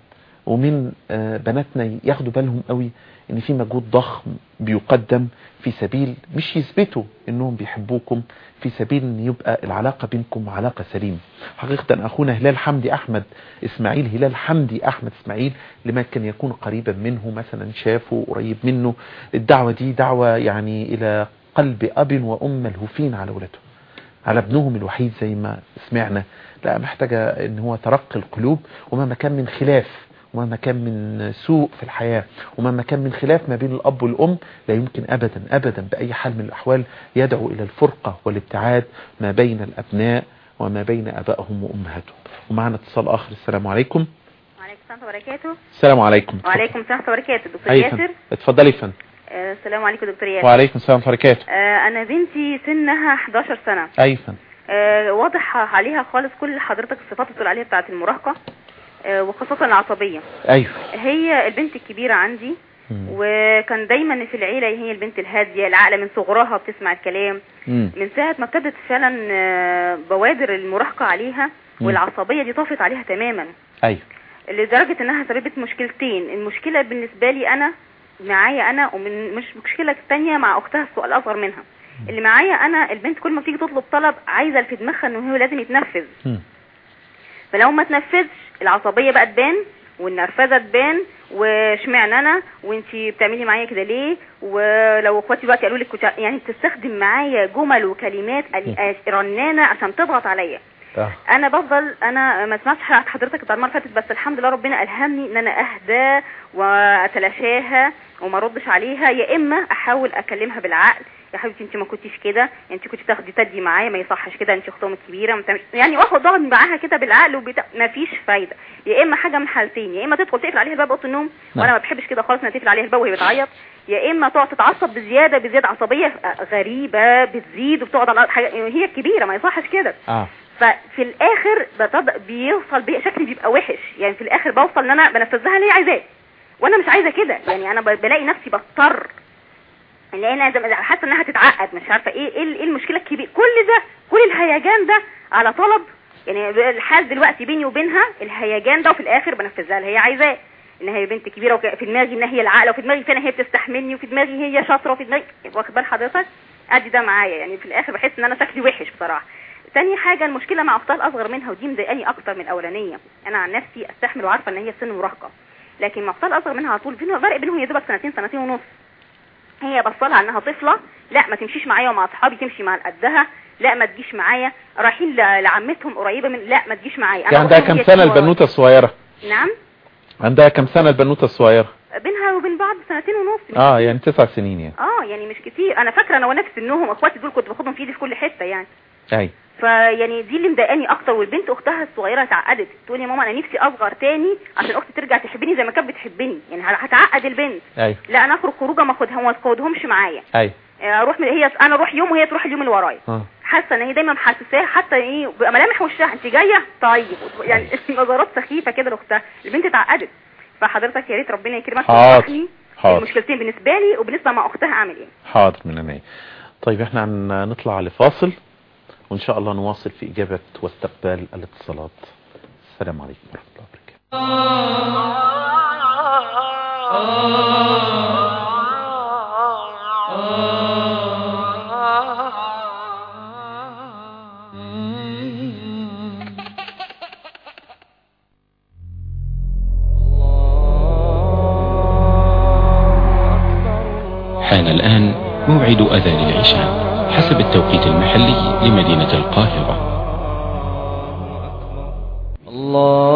A: ومن آه، بناتنا ياخدوا بالهم قوي إن في مجهود ضخم بيقدم في سبيل مش يثبتوا إنهم بيحبوكم في سبيل إن يبقى العلاقة بينكم علاقة سليمة. حقيقة أخونا هلال حمدي أحمد إسماعيل هلال حمدي أحمد إسماعيل لما كان يكون قريبا منه مثلا شافه قريب منه الدعوة دي دعوة يعني إلى قلب أب وأم ملهوفين على ولادهم على ابنهم الوحيد زي ما سمعنا. لا محتاجة إن هو ترقي القلوب ومهما كان من خلاف ومهما كان من سوء في الحياة ومهما كان من خلاف ما بين الأب والأم لا يمكن أبدا أبدا بأي حال من الأحوال يدعو إلى الفرقة والابتعاد ما بين الأبناء وما بين أبائهم وأمهاتهم. ومعنا اتصال آخر السلام عليكم.
B: وعليكم السلام وبركاته
A: السلام عليكم.
B: وعليكم السلام وبركاته دكتور ياسر.
A: اتفضلي فندم.
B: آه، السلام عليكم دكتور ياسر.
A: وعليكم السلام وبركاته
B: آه، أنا بنتي سنها 11
A: سنة.
B: آه، واضح عليها خالص كل حضرتك الصفات اللي بتقول عليها بتاعه المراهقة. آه، وخاصة العصبية.
A: أيوه.
B: هي البنت الكبيرة عندي. وكان دايما في العيلة هي البنت الهادية العاقله من صغرها بتسمع الكلام. من ساعة ما ابتدت فعلا آه، بوادر المراهقة عليها
A: مم.
B: والعصبية دي طافت عليها تماما.
A: أيوه.
B: لدرجة إنها سببت مشكلتين. المشكلة بالنسبة لي أنا معايا أنا ومن مش مشكلة تانية مع أختها السؤال الأصغر منها. اللي معايا أنا البنت كل ما بتيجي تطلب طلب عايزة في دماغها انه هو لازم يتنفذ. فلو ما تنفذش العصبية بقى تبان
E: والنرفزة تبان واشمعنى أنا؟ وأنتي بتعملي معايا كده ليه؟ ولو أخواتي دلوقتي قالوا لك يعني بتستخدم معايا جمل وكلمات قل- رنانة عشان تضغط عليا.
A: آه.
E: أنا بفضل أنا ما سمعتش حضرتك بتاع المرة اللي فاتت بس الحمد لله ربنا ألهمني إن أنا أهدى وأتلاشاها وما أردش عليها. يا إما أحاول أكلمها بالعقل يا حبيبتي انت ما كنتيش كده انت كنت تاخدي تدي معايا ما يصحش كده انت اختهم الكبيرة ما تعملش- يعني واخد اقعد معاها كده بالعقل وبتا... ما فيش فايدة يا إما حاجة من حالتين يا إما تدخل تقفل عليها الباب أوضة النوم
A: نعم.
E: وأنا ما بحبش كده خالص إنها تقفل عليها الباب وهي بتعيط يا إما تقعد تتعصب بزيادة بزيادة عصبية غريبة بتزيد وبتقعد على حاجة هي الكبيره ما يصحش كده
A: آه
E: ففي الآخر. بيوصل بي... شكلي بيبقى وحش يعني في الآخر بوصل إن أنا بنفذ لها اللي هي عايزاه وأنا مش عايزة كده يعني أنا. بلاقي نفسي بضطر ان أنا حاسة إنها تتعقد مش عارفة إيه إيه إيه المشكلة الكبيرة؟ كل ده كل الهيجان ده على طلب يعني الحال دلوقتي بيني وبينها الهيجان ده وفي الآخر بنفذ لها اللي هي عايزاه. إن هي بنت كبيرة وفي دماغي إن هي العاقله وفي دماغي فعلا هي بتستحملني وفي دماغي هي شاطرة وفي دماغي واخد بال حضرتك؟ أدي ده معايا. يعني في الآخر بحس إن أنا شكلي وحش بصراحة. تاني حاجة المشكلة مع أختها الأصغر منها ودي مضايقاني أكتر من الأولانية. أنا عن نفسي أستحمل وعارفة إن هي سن مراهقة. لكن مع أختها الأصغر منها على طول فرق بينهم يا دوبك سنتين سنتين ونص. هي بصلها انها طفلة. لا ما تمشيش معايا ومع اصحابي تمشي مع قدها. لا ما تجيش معايا. رايحين لعمتهم قريبة من لا ما تجيش معايا.
A: دي عندها
E: هي
A: سنة. البنوتة الصغيرة؟
E: نعم.
A: عندها كم سنة البنوتة الصغيرة؟
E: بينها وبين بعض سنتين ونص.
A: آه يعني تسع سنين يعني.
E: آه يعني مش كتير. أنا فاكرة أنا وأنا في سنهم أخواتي دول كنت باخدهم في إيدي في كل حتة يعني.
A: أي.
E: فيعني دي اللي مضايقاني أكتر والبنت أختها الصغيرة اتعقدت. تقول يا ماما أنا نفسي أصغر تاني عشان أختي ترجع تحبني زي ما كانت بتحبني. يعني هتعقد البنت.
A: اي
E: لا أنا أخرج خروجة ما اخدها وما اخدهمش معايا.
A: اي
E: أروح من هي أنا أروح يوم وهي تروح اليوم اللي ورايا.
A: آه.
E: حاسة إن هي دايما محسساها حتى إيه ملامح وشها. أنت جاية؟ طيب. يعني نظرات سخيفة كده لأختها. البنت اتعقدت. فحضرتك يا ريت ربنا يكرمك
A: حاضر. حاضر.
E: المشكلتين بالنسبة لي وبالنسبة مع أختها أعمل إيه؟
A: حاضر من عيني طيب إحنا هنطلع لفاصل. وإن شاء الله نواصل في إجابة واستقبال الاتصالات. السلام عليكم ورحمة الله وبركاته.
F: حان الآن موعد أذان العشاء. حسب التوقيت المحلي لمدينة القاهرة.
G: الله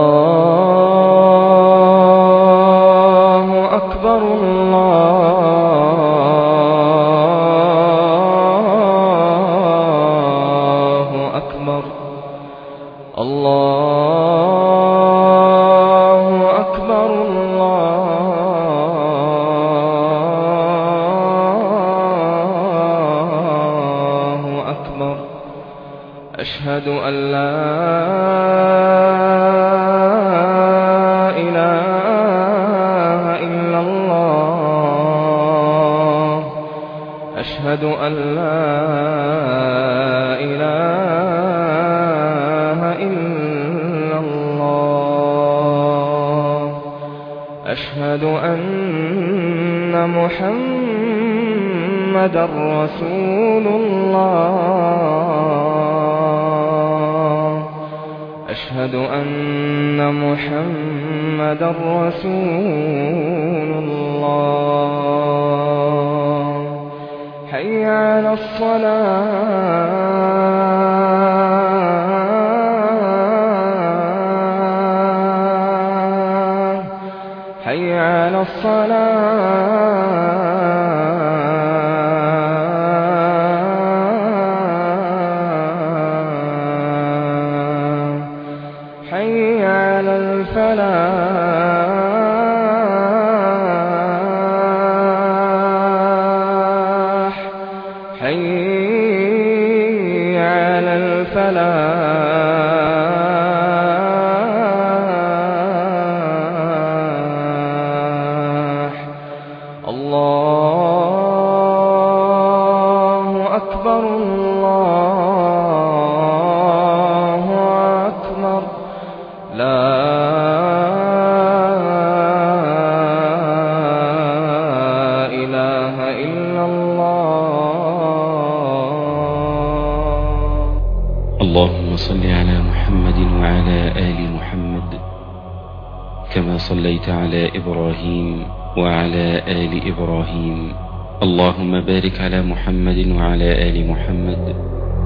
F: اللهم بارك على محمد وعلى آل محمد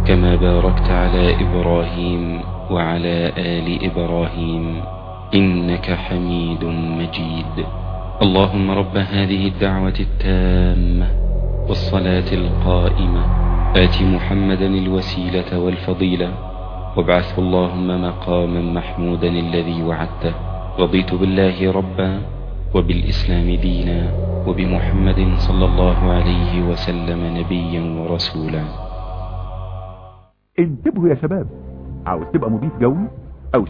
F: كما باركت على إبراهيم وعلى آل إبراهيم إنك حميد مجيد. اللهم رب هذه الدعوة التامة والصلاة القائمة. آت محمدا الوسيلة والفضيلة. وابعثه اللهم مقاما محمودا الذي وعدته. رضيت بالله ربا وبالإسلام دينا. وبمحمد صلى الله عليه وسلم نبيا ورسولا.
H: انتبهوا يا شباب. عاوز تبقى مضيف جوي أو ت...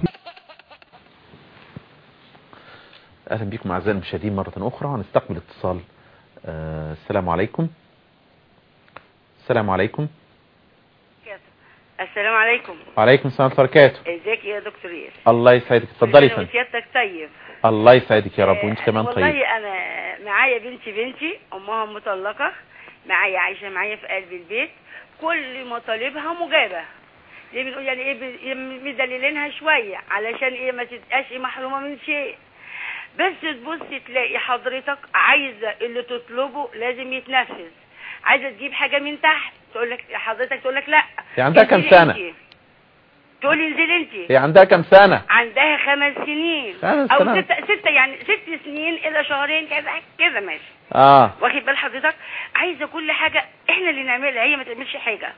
A: أهلا بكم أعزائي المشاهدين مرة أخرى. هنستقبل اتصال. آه السلام عليكم. السلام عليكم.
I: السلام عليكم.
A: وعليكم السلام ورحمة الله وبركاته.
I: ازيك يا دكتور ياسر
A: الله يسعدك. اتفضلي يا فندم.
I: سيادتك طيب.
A: الله يسعدك يا رب. وأنت
I: آه،
A: كمان
I: والله
A: طيب
I: أنا معايا بنتي بنتي أمها مطلقة معايا عايشة معايا في قلب البيت كل مطالبها مجابة. ليه بنقول يعني إيه ب- مدللينها شوية؟ علشان إيه ما تبقاش إيه محرومة من شيء. بس تبص تلاقي حضرتك عايزة اللي تطلبه لازم يتنفذ. عايزة تجيب حاجة من تحت تقول لك حضرتك تقول لك لأ.
A: هي عندها كام
I: انزلي
A: سنة؟
I: تقولي انزلي انت.
A: هي عندها كام سنة؟
I: عندها خمس سنين.
A: خمس
I: أو
A: سنوات.
I: ستة, ستة يعني ست سنين إلى شهرين كذا كذا ماشي.
A: آه.
I: واخد بال حضرتك؟ عايزة كل حاجة. إحنا اللي نعملها هي ما تعملش حاجة.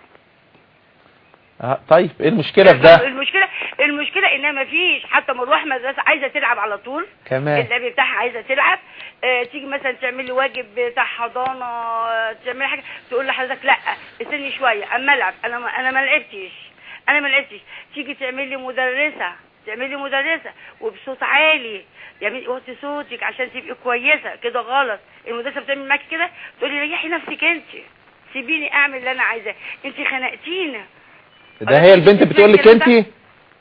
A: آه، طيب إيه المشكلة في ده؟
I: المشكلة المشكلة إنها ما فيش. حتى مروح مدرسة عايزة تلعب على طول.
A: كمان.
I: اللعب بتاعها عايزة تلعب. آه تيجي مثلا تعمل لي واجب بتاع حضانة آه، تعمل حاجة تقول لحضرتك لأ استني شوية أما ألعب. أنا ما أنا ما لعبتش. أنا ما لعبتش تيجي تعمل لي مدرسة تعمل لي مدرسة وبصوت عالي. يعني وطي صوتك عشان تبقي كويسة. كده غلط. المدرسة بتعمل معاكي كده؟ تقولي ريحي نفسك انت. سيبيني اعمل اللي أنا عايزاه. انت خنقتيني.
A: ده هي البنت بتقول لك انت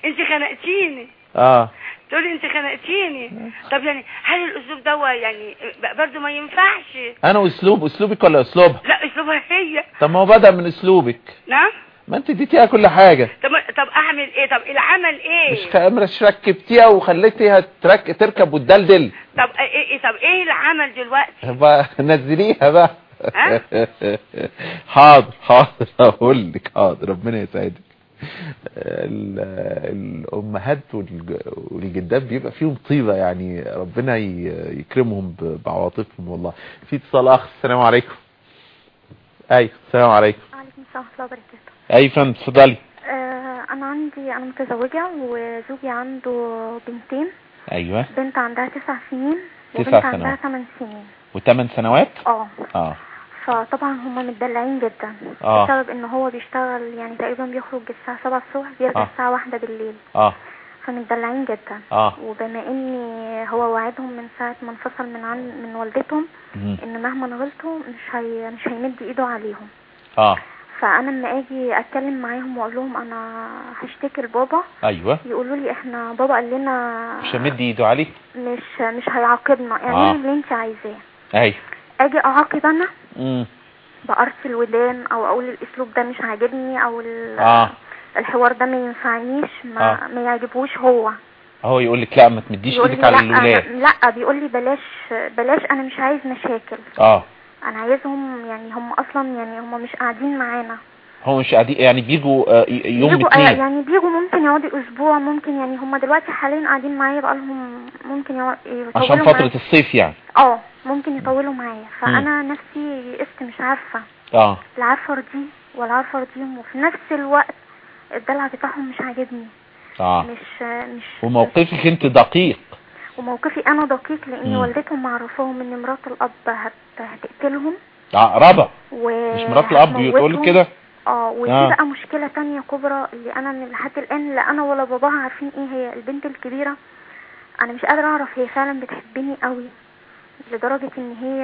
I: انت خنقتيني.
A: آه.
I: تقولي انت خنقتيني. طب يعني هل الأسلوب ده يعني برضه ما ينفعش؟
A: أنا أسلوب أسلوبك ولا أسلوبها؟
I: لا أسلوبها هي.
A: طب ما هو بدأ من أسلوبك.
I: نعم؟
A: ما انت اديتيها كل حاجة.
I: طب طب اعمل إيه؟ طب العمل إيه؟
A: مش مش ركبتيها وخليتيها ترك... تركب وتدلدل.
I: طب إيه إيه طب إيه العمل دلوقتي؟
A: بقى نزليها بقى.
I: ها؟
A: حاضر حاضر. أقول لك حاضر. ربنا يسعدك. ال- الأمهات والج- والجدات بيبقى فيهم طيبة يعني. ربنا ي- يكرمهم ب- بعواطفهم والله. في اتصال آخر. السلام عليكم. أيوه السلام عليكم.
J: وعليكم السلام ورحمة الله وبركاته.
A: أي فندم اتفضلي.
J: آه أنا عندي أنا متزوجة وزوجي عنده بنتين.
A: أيوه.
J: بنت عندها تسع سنين
A: تسع
J: وبنت عندها
A: سنوات.
J: ثمان سنين.
A: وثمان سنوات؟
J: آه.
A: آه.
J: فطبعا هما متدلعين جدا.
A: آه.
J: بسبب إن هو بيشتغل يعني تقريبا بيخرج الساعة سبعة الصبح بيرجع
A: آه.
J: الساعة واحدة بالليل.
A: آه.
J: فمتدلعين جدا.
A: آه.
J: وبما اني هو وعدهم من ساعة ما انفصل من عن من والدتهم
A: مم.
J: إن مهما غلطوا مش هي مش هيمد إيده عليهم.
A: آه.
J: فأنا لما آجي أتكلم معاهم وأقول لهم أنا هشتكي لبابا
A: أيوه.
J: يقولوا لي إحنا بابا قال لنا
A: مش همد إيده عليه؟
J: مش مش هيعاقبنا
A: آه.
J: اعملي اللي أنت عايزاه.
A: أيوه.
J: آجي أعاقب أنا
A: امم
J: بقرص الودان أو أقول الأسلوب ده مش عاجبني أو
A: آه.
J: الحوار ده ما ينفعنيش ما,
A: آه.
J: ما يعجبوش هو.
A: هو يقول لك لا ما تمديش
J: إيدك
A: على
J: لا
A: الولاد.
J: لا بيقول لي بلاش بلاش أنا مش عايز مشاكل.
A: آه.
J: أنا عايزهم يعني هم أصلا يعني هم مش قاعدين معانا.
A: هو مش قاعدين يعني بيجوا آه، يوم
J: بيجوا-
A: الاثنين.
J: يعني بيجوا ممكن يقعدوا أسبوع ممكن يعني هم دلوقتي حاليا قاعدين معايا بقالهم ممكن يطولوا
A: عشان
J: معايا.
A: فترة الصيف يعني.
J: آه ممكن يطولوا معايا. فأنا نفسي يئست مش عارفة.
A: آه.
J: لا عارفه ارضيه ولا عارفه ارضيهم وفي نفس الوقت الدلع بتاعهم مش عاجبني.
A: آه.
J: مش مش
A: وموقفك انت دقيق.
J: وموقفي أنا دقيق
A: لأن.
J: والدتهم معرفاهم إن مرات الأب هت... هتقتلهم.
A: عقربة
J: و
A: مش مرات الأب بتقول لك كده؟
J: آه ودي
A: آه.
J: بقى مشكلة تانية كبرى اللي أنا لحد الآن لا أنا ولا باباها عارفين إيه هي. البنت الكبيرة أنا مش قادرة أعرف هي فعلا بتحبني قوي لدرجة إن هي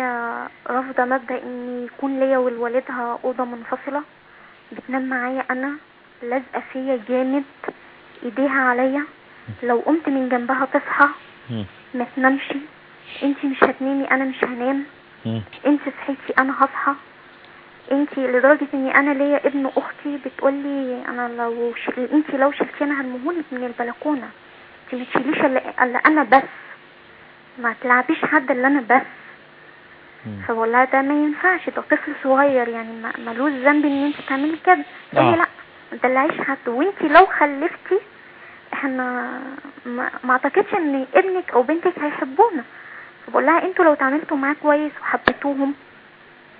J: رافضة مبدأ إن يكون ليا ولوالدها أوضة منفصلة. بتنام معايا أنا لازقة فيا جامد إيديها عليا. لو قمت من جنبها تصحى. ما تنامش أنتي مش هتنامي أنا مش هنام. انت صحيتي أنا هصحى. انت لدرجة إني أنا ليا ابن أختي بتقولي أنا لو شل... انت لو شلتي أنا هرمهولك من البلكونة انت ما تشيليش الا إلا أنا بس. ما تلعبيش حد اللي أنا بس. فبقول لها ده ما ينفعش ده طفل صغير يعني ملوش ذنب إن انت تعملي كده.
A: آه.
J: لأ ما تدلعيش حد. وانت لو خلفتي إحنا ما, ما اعتقدش ان ابنك أو بنتك هيحبونا. فبقول لها أنتوا لو تعاملتوا معاه كويس وحبيتوهم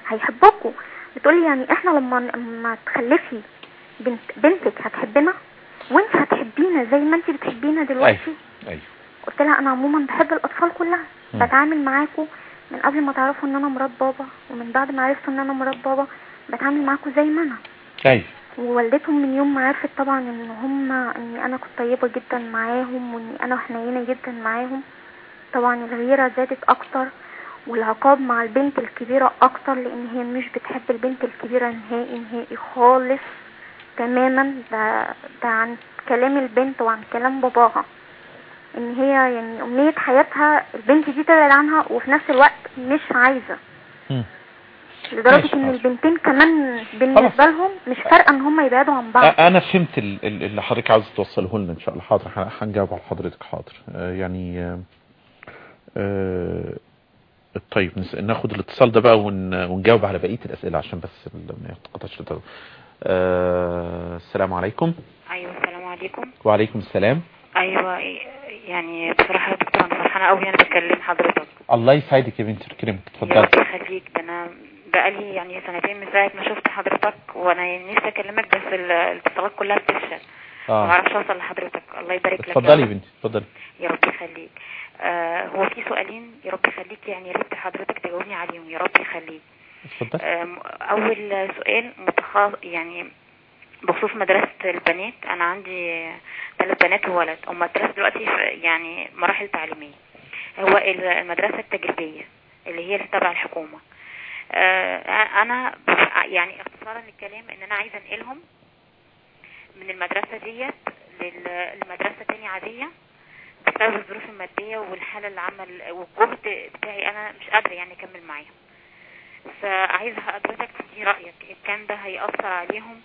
J: هيحبوكوا. بتقولي يعني إحنا لما لما تخلفي بنت بنتك هتحبنا وانت هتحبينا زي ما انت بتحبينا دلوقتي؟
A: أيوه
J: قلت لها أنا عموما بحب الاطفال كلها. بتعامل معاكم من قبل ما تعرفوا ان أنا مرات بابا ومن بعد ما عرفتوا ان أنا مرات بابا بتعامل معاكم زي ما أنا.
A: أيوه.
J: ووالدتهم من يوم ما عرفت طبعا إن هم اني أنا كنت طيبة جدا معاهم واني أنا حنينة جدا معاهم. طبعا الغيرة زادت أكتر والعقاب مع البنت الكبيرة أكتر لأن هي مش بتحب البنت الكبيرة نهائي نهائي خالص تماما. ده, ده عن كلام البنت وعن كلام باباها. إن هي يعني أمنية حياتها البنت دي تبعد عنها وفي نفس الوقت مش عايزة. لدرجة
A: إن.
J: البنتين كمان بالنسبة لهم مش فارقة إن هم يبعدوا عن بعض.
A: أنا فهمت ال- ال- اللي حضرتك عاوز توصله لنا إن شاء الله. حاضر هنجاوب على حضرتك. حاضر. يعني طيب نس- ناخد الاتصال ده بقى ون- ونجاوب على بقية الأسئلة عشان بس ما يتقطعش السلام عليكم.
K: أيوه السلام عليكم.
A: وعليكم السلام.
K: أيوه يعني بصراحة يا دكتور أنا فرحانة قوي أنا بكلم حضرتك.
A: الله يسعدك يا بنتي الكريم.
K: يا
A: اتفضلي
K: رب يخليك. ده أنا بقالي يعني سنتين من ساعة ما شفت حضرتك وأنا نفسي أكلمك بس ال- الاتصالات كلها بتفشل. ما
A: آه
K: بعرفش أوصل لحضرتك. الله يبارك لك
A: اتفضلي يا. بنتي اتفضلي.
K: يا رب يخليك. آه هو في سؤالين يا رب يخليك يعني يا ريت حضرتك تجاوبني عليهم يا رب يخليك.
A: اتفضلي.
K: آم، أول سؤال متخص يعني بخصوص مدرسة البنات أنا عندي ثلاث بنات وولد هم مدرسة دلوقتي يعني مراحل تعليمية. هو ال- المدرسة التجريبية اللي هي اللي تبع الحكومة. آه، أنا بف- يعني اختصارا للكلام إن أنا عايزة أنقلهم من المدرسة ديت لمدرسة تانية عادية بسبب الظروف المادية والحالة العامة ال- والجهد بتاعي أنا مش قادرة يعني أكمل معاهم. فعايزة حضرتك تدي رأيك إن كان ده هيأثر عليهم؟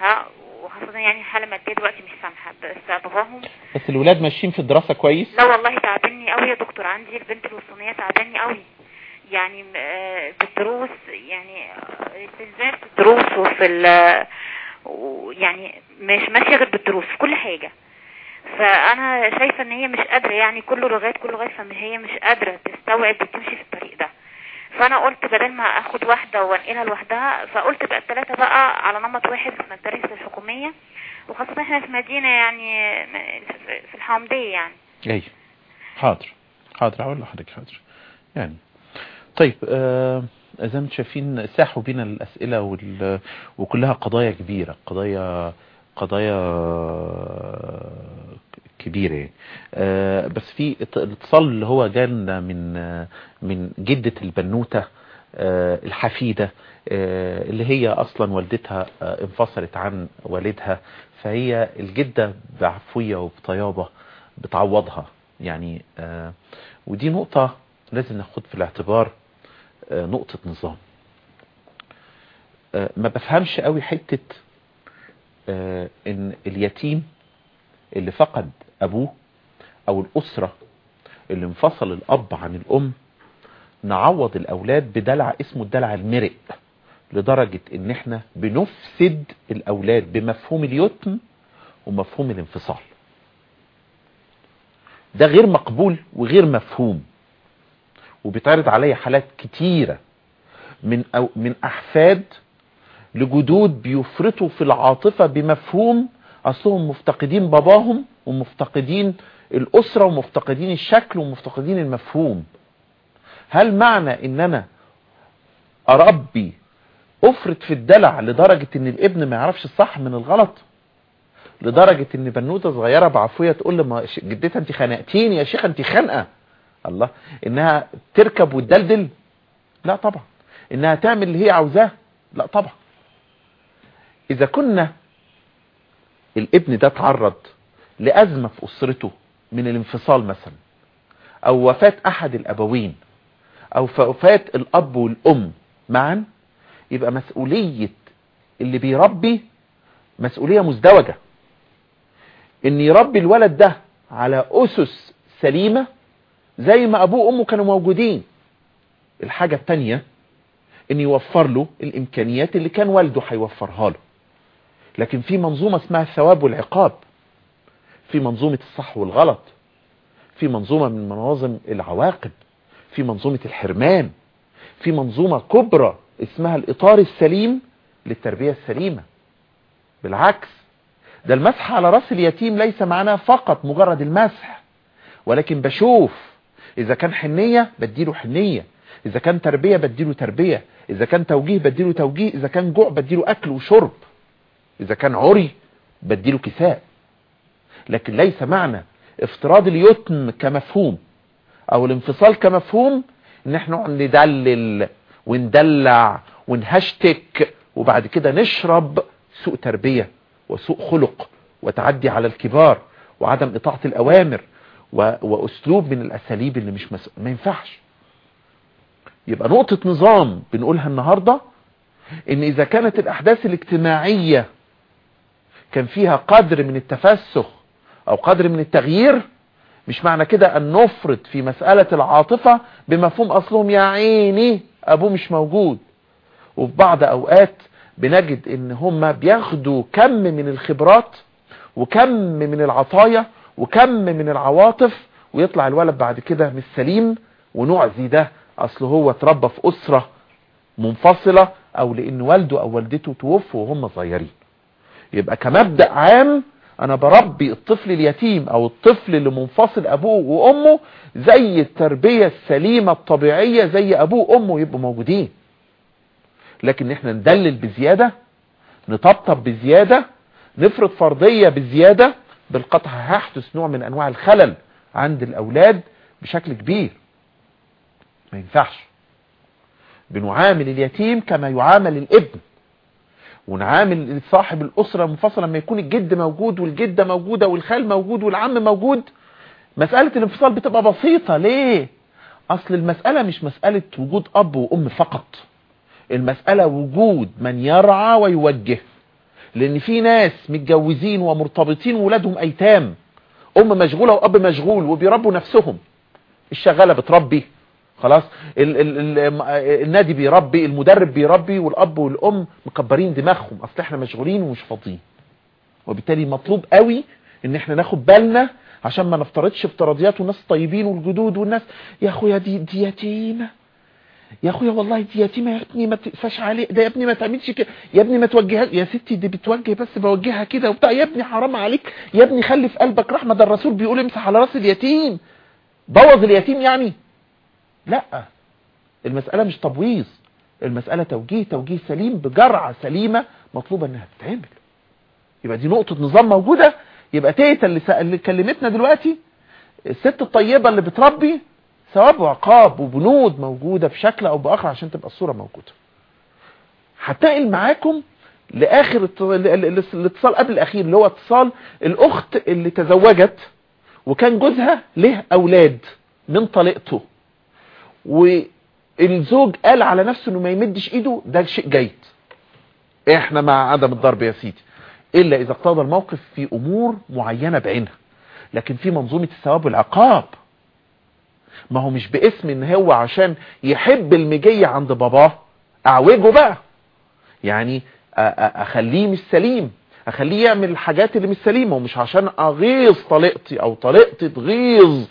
K: ها وخاصة يعني الحالة المادية دلوقتي مش سامحة بس باباهم
A: بس الولاد ماشيين في الدراسة كويس؟
K: لا والله تعبني قوي يا دكتور عندي البنت الوسطانية تعبني قوي يعني آه، بالدروس يعني آه، استنزاف في الدروس وفي ال يعني مش ماشية غير بالدروس في كل حاجة. فأنا شايفة إن هي مش قادرة يعني كله لغاية كله لغاية فهي مش قادرة تستوعب وتمشي في الطريق ده. فأنا قلت بدل ما آخد واحدة وأنقلها لوحدها فقلت بقى الثلاثة بقى على نمط واحد في المدارس الحكومية وخاصة إحنا في مدينة يعني في الحامدية يعني.
A: أيوه حاضر. حاضر. هقول لحضرتك حاضر. يعني طيب آه زي ما أنتم شايفين ساحوا بينا الأسئلة وال... وكلها قضايا كبيرة قضايا قضايا يعني. آه بس في ات- الاتصال اللي هو جالنا من آه، من جدة البنوتة آه الحفيدة آه اللي هي أصلا والدتها آه انفصلت عن والدها فهي الجدة بعفوية وبطيابة بتعوضها يعني آه ودي نقطة لازم ناخد في الاعتبار آه، نقطة نظام. آه، ما بفهمش قوي حتة آه، إن اليتيم اللي فقد أبوه أو الأسرة اللي انفصل الأب عن الأم نعوض الأولاد بدلع اسمه الدلع المرئ لدرجة إن إحنا بنفسد الأولاد بمفهوم اليتم ومفهوم الانفصال. ده غير مقبول وغير مفهوم. وبيتعرض عليا حالات كتيرة من أو من أحفاد لجدود بيفرطوا في العاطفة بمفهوم أصلهم مفتقدين باباهم ومفتقدين الأسرة ومفتقدين الشكل ومفتقدين المفهوم. هل معنى إن أنا أربي أفرط في الدلع لدرجة إن الابن ما يعرفش الصح من الغلط؟ لدرجة إن بنوتة صغيرة بعفوية تقول لما جدتها انت خنقتيني يا شيخة انت خانقة. الله. إنها تركب وتدلدل لا طبعا. إنها تعمل اللي هي عاوزاه؟ لا طبعا. إذا كنا الابن ده تعرض لأزمة في أسرته من الانفصال مثلا أو وفاة أحد الأبوين أو وفاة الأب والأم معا يبقى مسؤولية اللي بيربي مسؤولية مزدوجة. إن يربي الولد ده على أسس سليمة زي ما أبوه وأمه كانوا موجودين. الحاجة التانية إن يوفر له الإمكانيات اللي كان والده هيوفرها له. لكن في منظومة اسمها الثواب والعقاب. في منظومة الصح والغلط. في منظومة من مناظم العواقب. في منظومة الحرمان. في منظومة كبرى اسمها الإطار السليم للتربية السليمة. بالعكس ده المسح على رأس اليتيم ليس معناه فقط مجرد المسح ولكن بشوف إذا كان حنية بديله حنية. إذا كان تربية بديله تربية. إذا كان توجيه بديله توجيه. إذا كان جوع بديله أكل وشرب. إذا كان عري بديله كساء. لكن ليس معنى افتراض اليتم كمفهوم أو الانفصال كمفهوم ان إحنا نقعد ندلل وندلع ونهشتك وبعد كده نشرب سوء تربية وسوء خلق وتعدي على الكبار وعدم إطاعة الأوامر. و... وأسلوب من الأساليب اللي مش مس... ما ينفعش. يبقى نقطة نظام بنقولها النهاردة إن إذا كانت الأحداث الاجتماعية كان فيها قدر من التفسخ أو قدر من التغيير مش معنى كده أن نفرط في مسألة العاطفة بمفهوم أصلهم يا عيني أبوه مش موجود. وفي بعض أوقات بنجد إن هم بياخدوا كم من الخبرات وكم من العطايا وكم من العواطف ويطلع الولد بعد كده مش سليم ونعزي ده أصل هو اتربى في أسرة منفصلة أو لأن والده أو والدته توفوا وهم صغيرين. يبقى كمبدأ عام أنا بربي الطفل اليتيم أو الطفل اللي منفصل أبوه وأمه زي التربية السليمة الطبيعية زي أبوه وأمه يبقوا موجودين. لكن إحنا ندلل بزيادة نطبطب بزيادة نفرض فرضية بزيادة بالقطع هيحدث نوع من أنواع الخلل عند الأولاد بشكل كبير. ما ينفعش. بنعامل اليتيم كما يعامل الابن. ونعامل صاحب الأسرة المنفصلة لما يكون الجد موجود والجدة موجودة والخال موجود والعم موجود. مسألة الانفصال بتبقى بسيطة. ليه؟ أصل المسألة مش مسألة وجود أب وأم فقط. المسألة وجود من يرعى ويوجه. لأن في ناس متجوزين ومرتبطين وولادهم أيتام. أم مشغولة وأب مشغول وبيربوا نفسهم. الشغالة بتربي. خلاص؟ ال ال ال النادي بيربي المدرب بيربي والأب والأم مكبرين دماغهم. أصل إحنا مشغولين ومش فاضيين. وبالتالي مطلوب قوي إن إحنا ناخد بالنا عشان ما نفترضش افتراضيات والناس طيبين والجدود والناس. يا أخويا دي دي يتيمة. يا أخويا والله دي يتيمة يا ابني ما تقساش عليه ده يا ابني ما تعملش كده. يا ابني ما توجهها يا ستي دي بتوجه بس بوجهها كده وبتاع. يا ابني حرام عليك. يا ابني خلي في قلبك رحمة. ده الرسول بيقول امسح على رأس اليتيم. بوظ اليتيم يعني. لا. المسألة مش تبويظ. المسألة توجيه توجيه سليم بجرعة سليمة مطلوبة إنها تتعمل. يبقى دي نقطة نظام موجودة. يبقى تيتا اللي, اللي كلمتنا دلوقتي الست الطيبة اللي بتربي ثواب وعقاب وبنود موجودة بشكل أو بآخر عشان تبقى الصورة موجودة. هتنقل معاكم لآخر الاتصال قبل الأخير اللي هو اتصال الأخت اللي تزوجت وكان جوزها له أولاد من طليقته. والزوج قال على نفسه إنه ما يمدش إيده ده شيء جيد. إحنا مع عدم الضرب يا سيدي. إلا إذا اقتضى الموقف في أمور معينة بعينها. لكن في منظومة الثواب والعقاب. ما هو مش باسم إن هو عشان يحب المجية عند باباه. أعوجه بقى. يعني أخليه مش سليم. أخليه يعمل الحاجات اللي مش سليمة. ومش عشان أغيظ طليقتي أو طليقتي تغيظ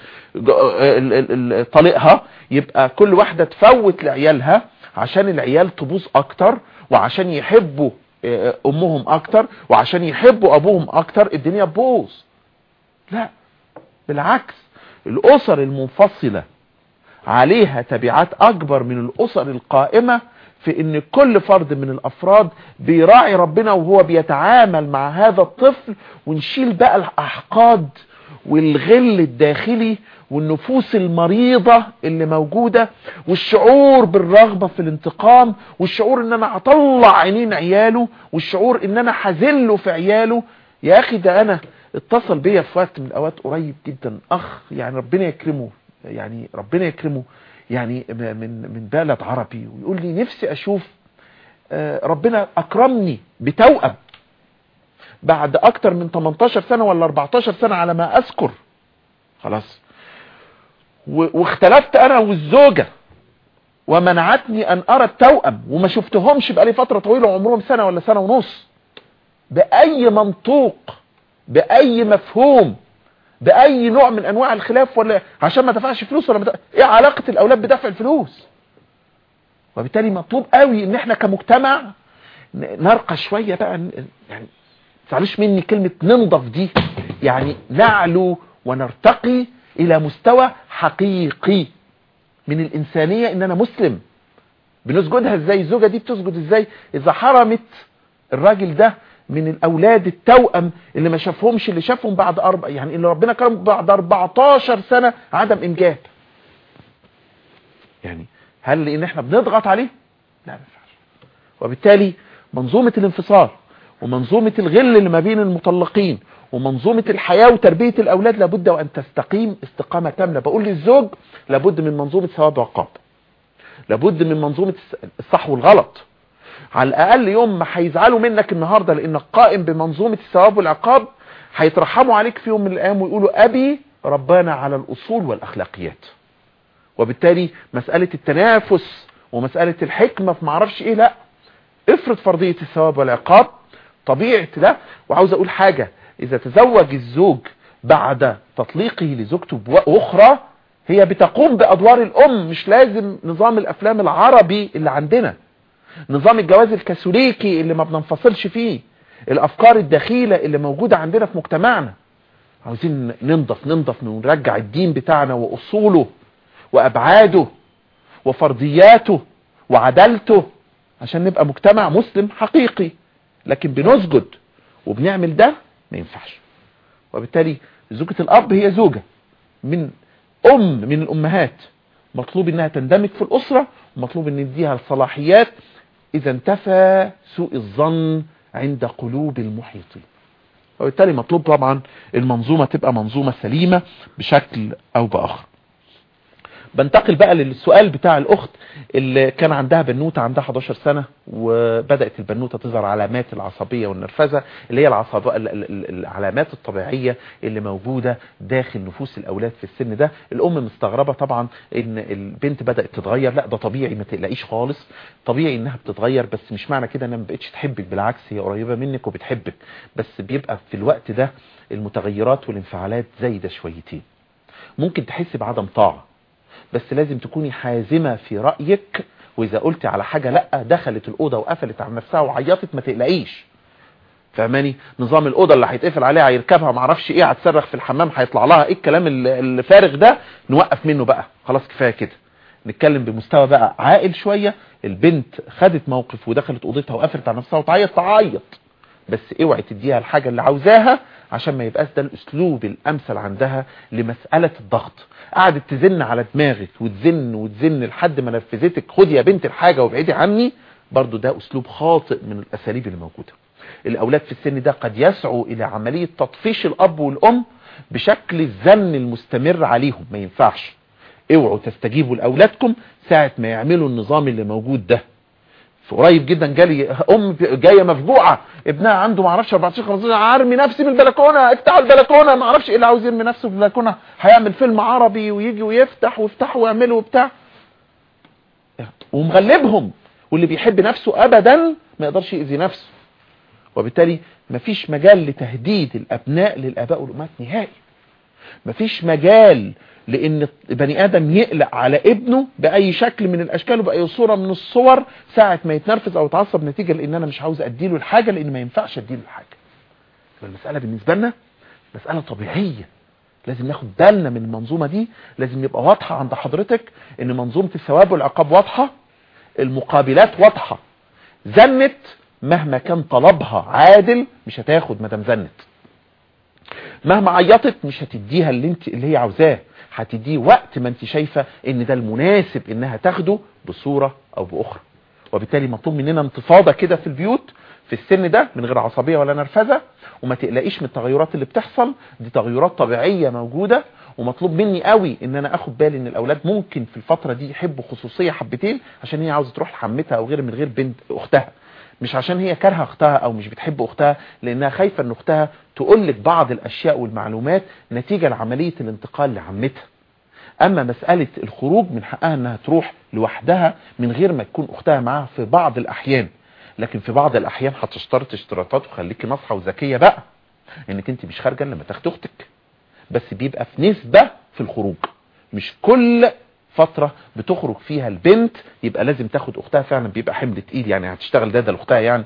A: طليقها. يبقى كل واحدة تفوت لعيالها عشان العيال تبوظ أكتر. وعشان يحبوا أمهم أكتر. وعشان يحبوا أبوهم أكتر الدنيا تبوظ. لا. بالعكس. الأسر المنفصلة عليها تبعات أكبر من الأسر القائمة في إن كل فرد من الأفراد بيراعي ربنا وهو بيتعامل مع هذا الطفل ونشيل بقى الأحقاد والغل الداخلي والنفوس المريضة اللي موجودة والشعور بالرغبة في الانتقام والشعور إن أنا أطلع عينين عياله والشعور إن أنا حزله في عياله. يا أخي ده أنا اتصل بيا في وقت من الأوقات قريب جدا. أخ يعني ربنا يكرمه. يعني ربنا يكرمه. يعني من من بلد عربي. ويقول لي نفسي أشوف ربنا أكرمني بتوأم. بعد أكتر من 18 سنة ولا 14 سنة على ما أذكر. خلاص. واختلفت أنا والزوجة. ومنعتني أن أرى التوأم. وما شفتهمش بقالي فترة طويلة وعمرهم سنة ولا سنة ونص. بأي منطوق بأي مفهوم بأي نوع من أنواع الخلاف ولا عشان ما دفعش فلوس ولا مدفع... إيه علاقة الأولاد بدفع الفلوس؟ وبالتالي مطلوب قوي إن إحنا كمجتمع نرقى شوية بقى يعني تعلوش مني كلمة ننضف دي يعني نعلو ونرتقي إلى مستوى حقيقي من الإنسانية إن أنا مسلم. بنسجدها إزاي؟ الزوجة دي بتسجد إزاي؟ إذا حرمت الراجل ده من الأولاد التوأم اللي ما شافهمش اللي شافهم بعد أربع يعني اللي ربنا كرم بعد 14 سنة عدم إنجاب. يعني هل لأن إحنا بنضغط عليه؟ لا ما ينفعش. وبالتالي منظومة الانفصال ومنظومة الغل اللي ما بين المطلقين ومنظومة الحياة وتربية الأولاد لابد وأن تستقيم استقامة كاملة. بقول للزوج لابد من منظومة ثواب وعقاب لابد من منظومة الصح والغلط. على الأقل يوم ما هيزعلوا منك النهاردة لأنك قائم بمنظومة الثواب والعقاب هيترحموا عليك في يوم من الأيام ويقولوا أبي ربنا على الأصول والأخلاقيات. وبالتالي مسألة التنافس ومسألة الحكمة في معرفش إيه لا. افرض فرضية الثواب والعقاب طبيعة ده وعاوز أقول حاجة إذا تزوج الزوج بعد تطليقه لزوجته أخرى هي بتقوم بأدوار الأم مش لازم نظام الأفلام العربي اللي عندنا. نظام الجواز الكاثوليكي اللي ما بننفصلش فيه الأفكار الدخيلة اللي موجودة عندنا في مجتمعنا. عاوزين ننضف ننضف ونرجع الدين بتاعنا وأصوله وأبعاده وفرضياته وعدالته عشان نبقى مجتمع مسلم حقيقي. لكن بنسجد وبنعمل ده ما ينفعش. وبالتالي زوجة الأب هي زوجة من أم من الأمهات. مطلوب إنها تندمج في الأسرة ومطلوب إن نديها الصلاحيات إذا انتفى سوء الظن عند قلوب المحيطين. وبالتالي مطلوب طبعا المنظومة تبقى منظومة سليمة بشكل أو بآخر. بنتقل بقى للسؤال بتاع الأخت اللي كان عندها بنوتة عندها 11 سنة وبدأت البنوتة تظهر علامات العصبية والنرفزة اللي هي العصب... العلامات الطبيعية اللي موجودة داخل نفوس الأولاد في السن ده. الأم مستغربة طبعا إن البنت بدأت تتغير. لا ده طبيعي ما تقلقيش خالص. طبيعي إنها بتتغير بس مش معنى كده إنها ما بقتش تحبك. بالعكس هي قريبة منك وبتحبك. بس بيبقى في الوقت ده المتغيرات والانفعالات زايدة شويتين. ممكن تحس بعدم طاعة. بس لازم تكوني حازمة في رأيك وإذا قلت على حاجة لأ دخلت الأوضة وقفلت على نفسها وعيطت ما تقلقيش. فهماني نظام الأوضة اللي هيتقفل عليها هيركبها ما أعرفش إيه هتصرخ في الحمام هيطلع لها إيه الكلام الفارغ ده نوقف منه بقى. خلاص كفاية كده. نتكلم بمستوى بقى عاقل شوية. البنت خدت موقف ودخلت أوضتها وقفلت على نفسها وتعيط تعيط. بس اوعي تديها الحاجة اللي عاوزاها عشان ما يبقاش ده الأسلوب الأمثل عندها لمسألة الضغط. قعدت تزن على دماغك وتزن وتزن لحد ما نفذتك خدي يا بنت الحاجة وابعدي عني. برضو ده أسلوب خاطئ من الأساليب اللي موجودة. الأولاد في السن ده قد يسعوا إلى عملية تطفيش الأب والأم بشكل الزن المستمر عليهم. ما ينفعش. اوعوا تستجيبوا لأولادكم ساعة ما يعملوا النظام اللي موجود ده. قريب جدا جالي أم جاية مفجوعة. ابنها عنده ما أعرفش 14 15 ارمي نفسي من البلكونه افتحوا البلكونة. ما أعرفش إيه اللي عاوز يرمي نفسه في البلكونة. هيعمل فيلم عربي ويجي ويفتح ويفتحوا ويعملوا وبتاع. ومغلبهم. واللي بيحب نفسه ابدا ما يقدرش يأذي نفسه. وبالتالي مفيش مجال لتهديد الأبناء للآباء والأمهات نهائي. مفيش مجال لأن بني آدم يقلق على ابنه بأي شكل من الأشكال وبأي صورة من الصور ساعة ما يتنرفز أو يتعصب نتيجة لأن أنا مش عاوز أديله الحاجة لأن ما ينفعش أديله الحاجة. المسألة بالنسبة لنا مسألة طبيعية. لازم ناخد بالنا من المنظومة دي. لازم يبقى واضحة عند حضرتك إن منظومة الثواب والعقاب واضحة المقابلات واضحة. زنت مهما كان طلبها عادل مش هتاخد مدام زنت. مهما عيطت مش هتديها اللي انت اللي هي عاوزاه. هتديه وقت ما انت شايفة ان ده المناسب انها تاخده بصورة أو بأخرى. وبالتالي مطلوب مننا انتفاضة كده في البيوت في السن ده من غير عصبية ولا نرفزة. وما تقلقيش من التغيرات اللي بتحصل دي تغيرات طبيعية موجودة. ومطلوب مني قوي ان أنا اخد بالي ان الاولاد ممكن في الفترة دي يحبوا خصوصية حبتين عشان هي عاوزة تروح لحمتها أو غير من غير بنت اختها. مش عشان هي كارهة اختها أو مش بتحب اختها لانها خايفة ان اختها تقول لك بعض الأشياء والمعلومات نتيجة لعملية الانتقال لعمتها. أما مسألة الخروج من حقها إنها تروح لوحدها من غير ما تكون أختها معاها في بعض الأحيان. لكن في بعض الأحيان هتشترط اشتراطات وخليكي ناصحه وذكية بقى. إنك أنت مش خارجة إلا لما تاخدي أختك. بس بيبقى في نسبة في الخروج. مش كل فترة بتخرج فيها البنت يبقى لازم تاخد أختها فعلا بيبقى حمل تقيل يعني هتشتغل ده ده لأختها يعني.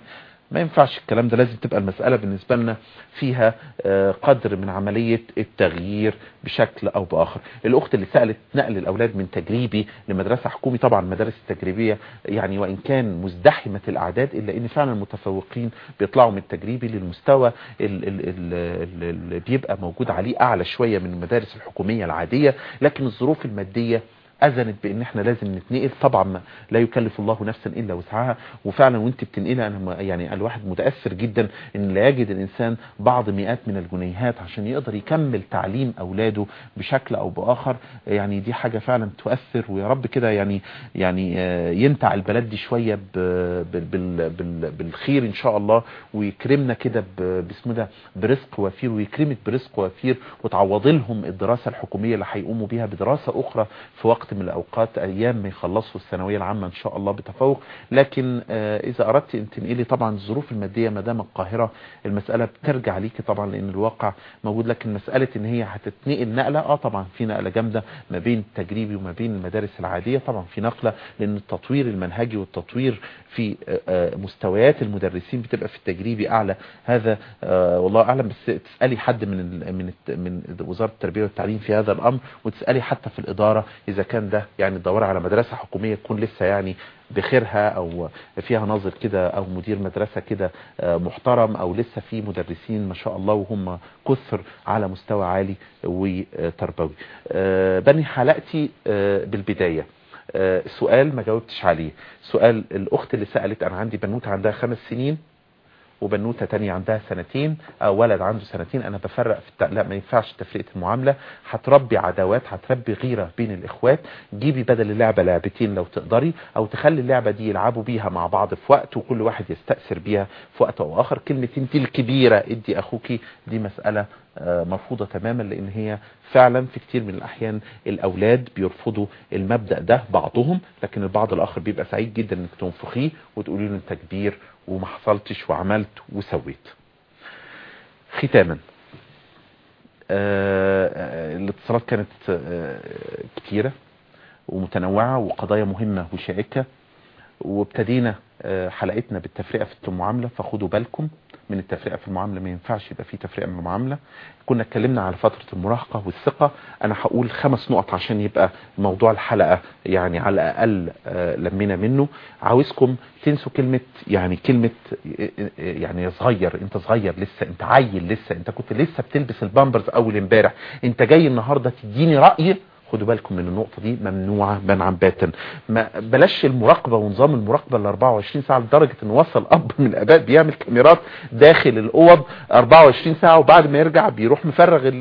A: ما ينفعش الكلام ده لازم تبقى المسألة بالنسبة لنا فيها آه، قدر من عملية التغيير بشكل أو بآخر. الأخت اللي سألت نقل الأولاد من تجريبي لمدرسة حكومي طبعا المدارس التجريبية يعني وإن كان مزدحمة الأعداد إلا إن فعلا المتفوقين بيطلعوا من التجريبي للمستوى ال- ال- ال- ال- اللي بيبقى موجود عليه أعلى شوية من المدارس الحكومية العادية لكن الظروف المادية أذنت بأن إحنا لازم نتنقل. طبعا لا يكلف الله نفسا إلا وسعها. وفعلا وأنت بتنقلها أنا يعني الواحد متأثر جدا إن لا يجد الإنسان بعض مئات من الجنيهات عشان يقدر يكمل تعليم أولاده بشكل أو بآخر. يعني دي حاجة فعلا تؤثر ويا رب كده يعني يعني آه، ينتع البلد دي شوية بالخير إن شاء الله. ويكرمنا كده ب- باسمه ده برزق وفير. ويكرمك برزق وفير وتعوض لهم الدراسة الحكومية اللي هيقوموا بيها بدراسة أخرى في وقت من الأوقات أيام ما يخلصوا الثانوية العامة إن شاء الله بتفوق. لكن آه، إذا أردت أن تنقلي طبعا الظروف المادية ما دام القاهرة المسألة بترجع ليكي طبعا لأن الواقع موجود. لكن مسألة إن هي هتتنقل نقلة آه طبعا في نقلة جامدة ما بين التجريبي وما بين المدارس العادية. طبعا في نقلة لأن التطوير المنهجي والتطوير في آه، آه، مستويات المدرسين بتبقى في التجريبي أعلى. هذا آه، والله أعلم. بس تسألي حد من من من وزارة التربية والتعليم في هذا الأمر وتسألي حتى في الإدارة إذا كان ده يعني تدوري على مدرسة حكومية تكون لسه يعني بخيرها أو فيها ناظر كده أو مدير مدرسة كده آه، محترم أو لسه في مدرسين ما شاء الله وهم كثر على مستوى عالي وتربوي. آه، بني حلقتي آه، بالبداية. آه، سؤال ما جاوبتش عليه. سؤال الأخت اللي سألت أنا عندي بنوتة عندها خمس سنين. وبنوتة تانية عندها سنتين أو ولد عنده سنتين أنا بفرق في. لا ما ينفعش تفرقه المعاملة. هتربي عداوات هتربي غيرة بين الإخوات. جيبي بدل اللعبة لعبتين لو تقدري أو تخلي اللعبة دي يلعبوا بيها مع بعض في وقت وكل واحد يستأثر بيها في وقت أو آخر. كلمه انت الكبيرة. ادي اخوكي دي مسألة آه، مرفوضة تماما لأن هي فعلا في كتير من الأحيان الأولاد بيرفضوا المبدأ ده بعضهم لكن البعض الآخر بيبقى سعيد جدا إنك تنفخيه وتقولي له أنت كبير وما حصلتش وعملت وسويت. ختاما. آه، آه، الاتصالات كانت آه، كتيرة ومتنوعة وقضايا مهمة وشائكة وابتدينا حلقتنا بالتفرقة في المعاملة فخدوا بالكم. من التفرقة في المعاملة. ما ينفعش يبقى في تفرقة من المعاملة. كنا اتكلمنا على فترة المراهقة والثقة. أنا هقول خمس نقط عشان يبقى موضوع الحلقة يعني على الأقل آه، لمينا منه. عاوزكم تنسوا كلمة يعني كلمة آه، آه، يعني صغير. أنت صغير لسه أنت عيل لسه. أنت كنت لسه بتلبس البامبرز أول امبارح. أنت جاي النهاردة تديني رأي خدوا بالكم من النقطة دي ممنوعة منعا باتا. ما بلاش المراقبة ونظام المراقبة ال 24 ساعة لدرجة إن وصل أب من الأباء بيعمل كاميرات داخل الأوض 24 ساعة وبعد ما يرجع بيروح مفرغ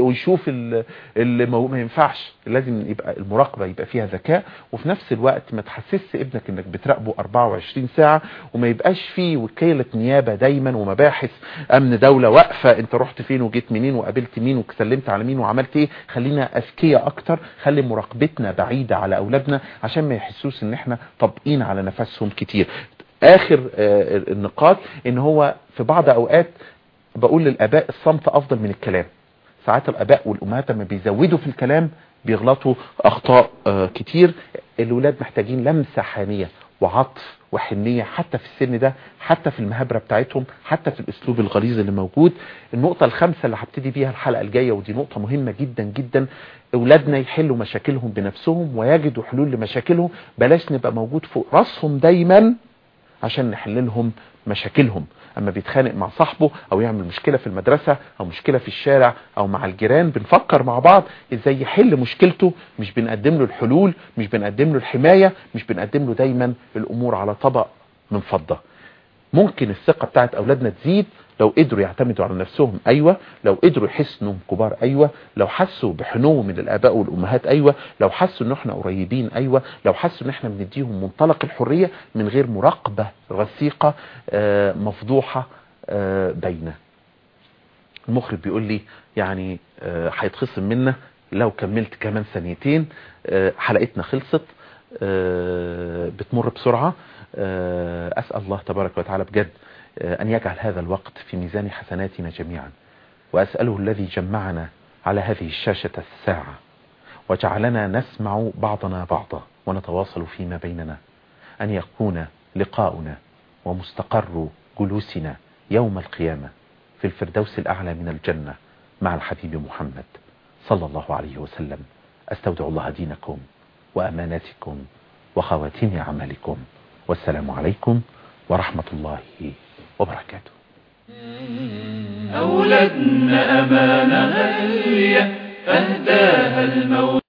A: ويشوف ال- اللي ما ينفعش. لازم يبقى المراقبة يبقى فيها ذكاء وفي نفس الوقت ما تحسسش ابنك إنك بتراقبه 24 ساعة وما يبقاش فيه وكالة نيابة دايما ومباحث أمن دولة واقفة أنت رحت فين وجيت منين وقابلت مين وسلمت على مين وعملت إيه. خلينا أذكياء أكتر خلي مراقبتنا بعيدة على أولادنا عشان ما يحسوش إن إحنا طابقين على نفسهم كتير. آخر آه، النقاط إن هو في بعض أوقات بقول للآباء الصمت أفضل من الكلام. ساعات الأباء والأمهات لما بيزودوا في الكلام بيغلطوا أخطاء آه، كتير. الولاد محتاجين لمسة حانيه وعطف وحنية حتى في السن ده حتى في المهابره بتاعتهم حتى في الأسلوب الغليظ اللي موجود. النقطة الخامسة اللي هبتدي بيها الحلقة الجاية ودي نقطة مهمة جدا جدا أولادنا يحلوا مشاكلهم بنفسهم ويجدوا حلول لمشاكلهم. بلاش نبقى موجود فوق راسهم دايما عشان نحل لهم مشاكلهم. أما بيتخانق مع صاحبه أو يعمل مشكلة في المدرسة أو مشكلة في الشارع أو مع الجيران بنفكر مع بعض إزاي يحل مشكلته. مش بنقدم له الحلول مش بنقدم له الحماية مش بنقدم له دايما الأمور على طبق من فضة. ممكن الثقة بتاعت أولادنا تزيد لو قدروا يعتمدوا على نفسهم أيوه. لو قدروا يحسوا انهم كبار أيوه. لو حسوا بحنو من الآباء والأمهات أيوه. لو حسوا ان إحنا قريبين أيوه. لو حسوا إن إحنا بنديهم منطلق الحرية من غير مراقبة رثيقه آه، مفضوحة آه، باينة. المخرج بيقول لي يعني آه، هيتخصم منا لو كملت كمان ثانيتين حلقتنا خلصت بتمر بسرعة أسأل الله تبارك وتعالى بجد أن يجعل هذا الوقت في ميزان حسناتنا جميعا. وأسأله الذي جمعنا على هذه الشاشة الساعة وجعلنا نسمع بعضنا بعضا ونتواصل فيما بيننا أن يكون لقاؤنا ومستقر جلوسنا يوم القيامة في الفردوس الأعلى من الجنة مع الحبيب محمد صلى الله عليه وسلم. أستودع الله دينكم وأماناتكم وخواتيم أعمالكم. والسلام عليكم ورحمة الله وبركاته.
L: أولادنا أمانة غالية أهداها الموت.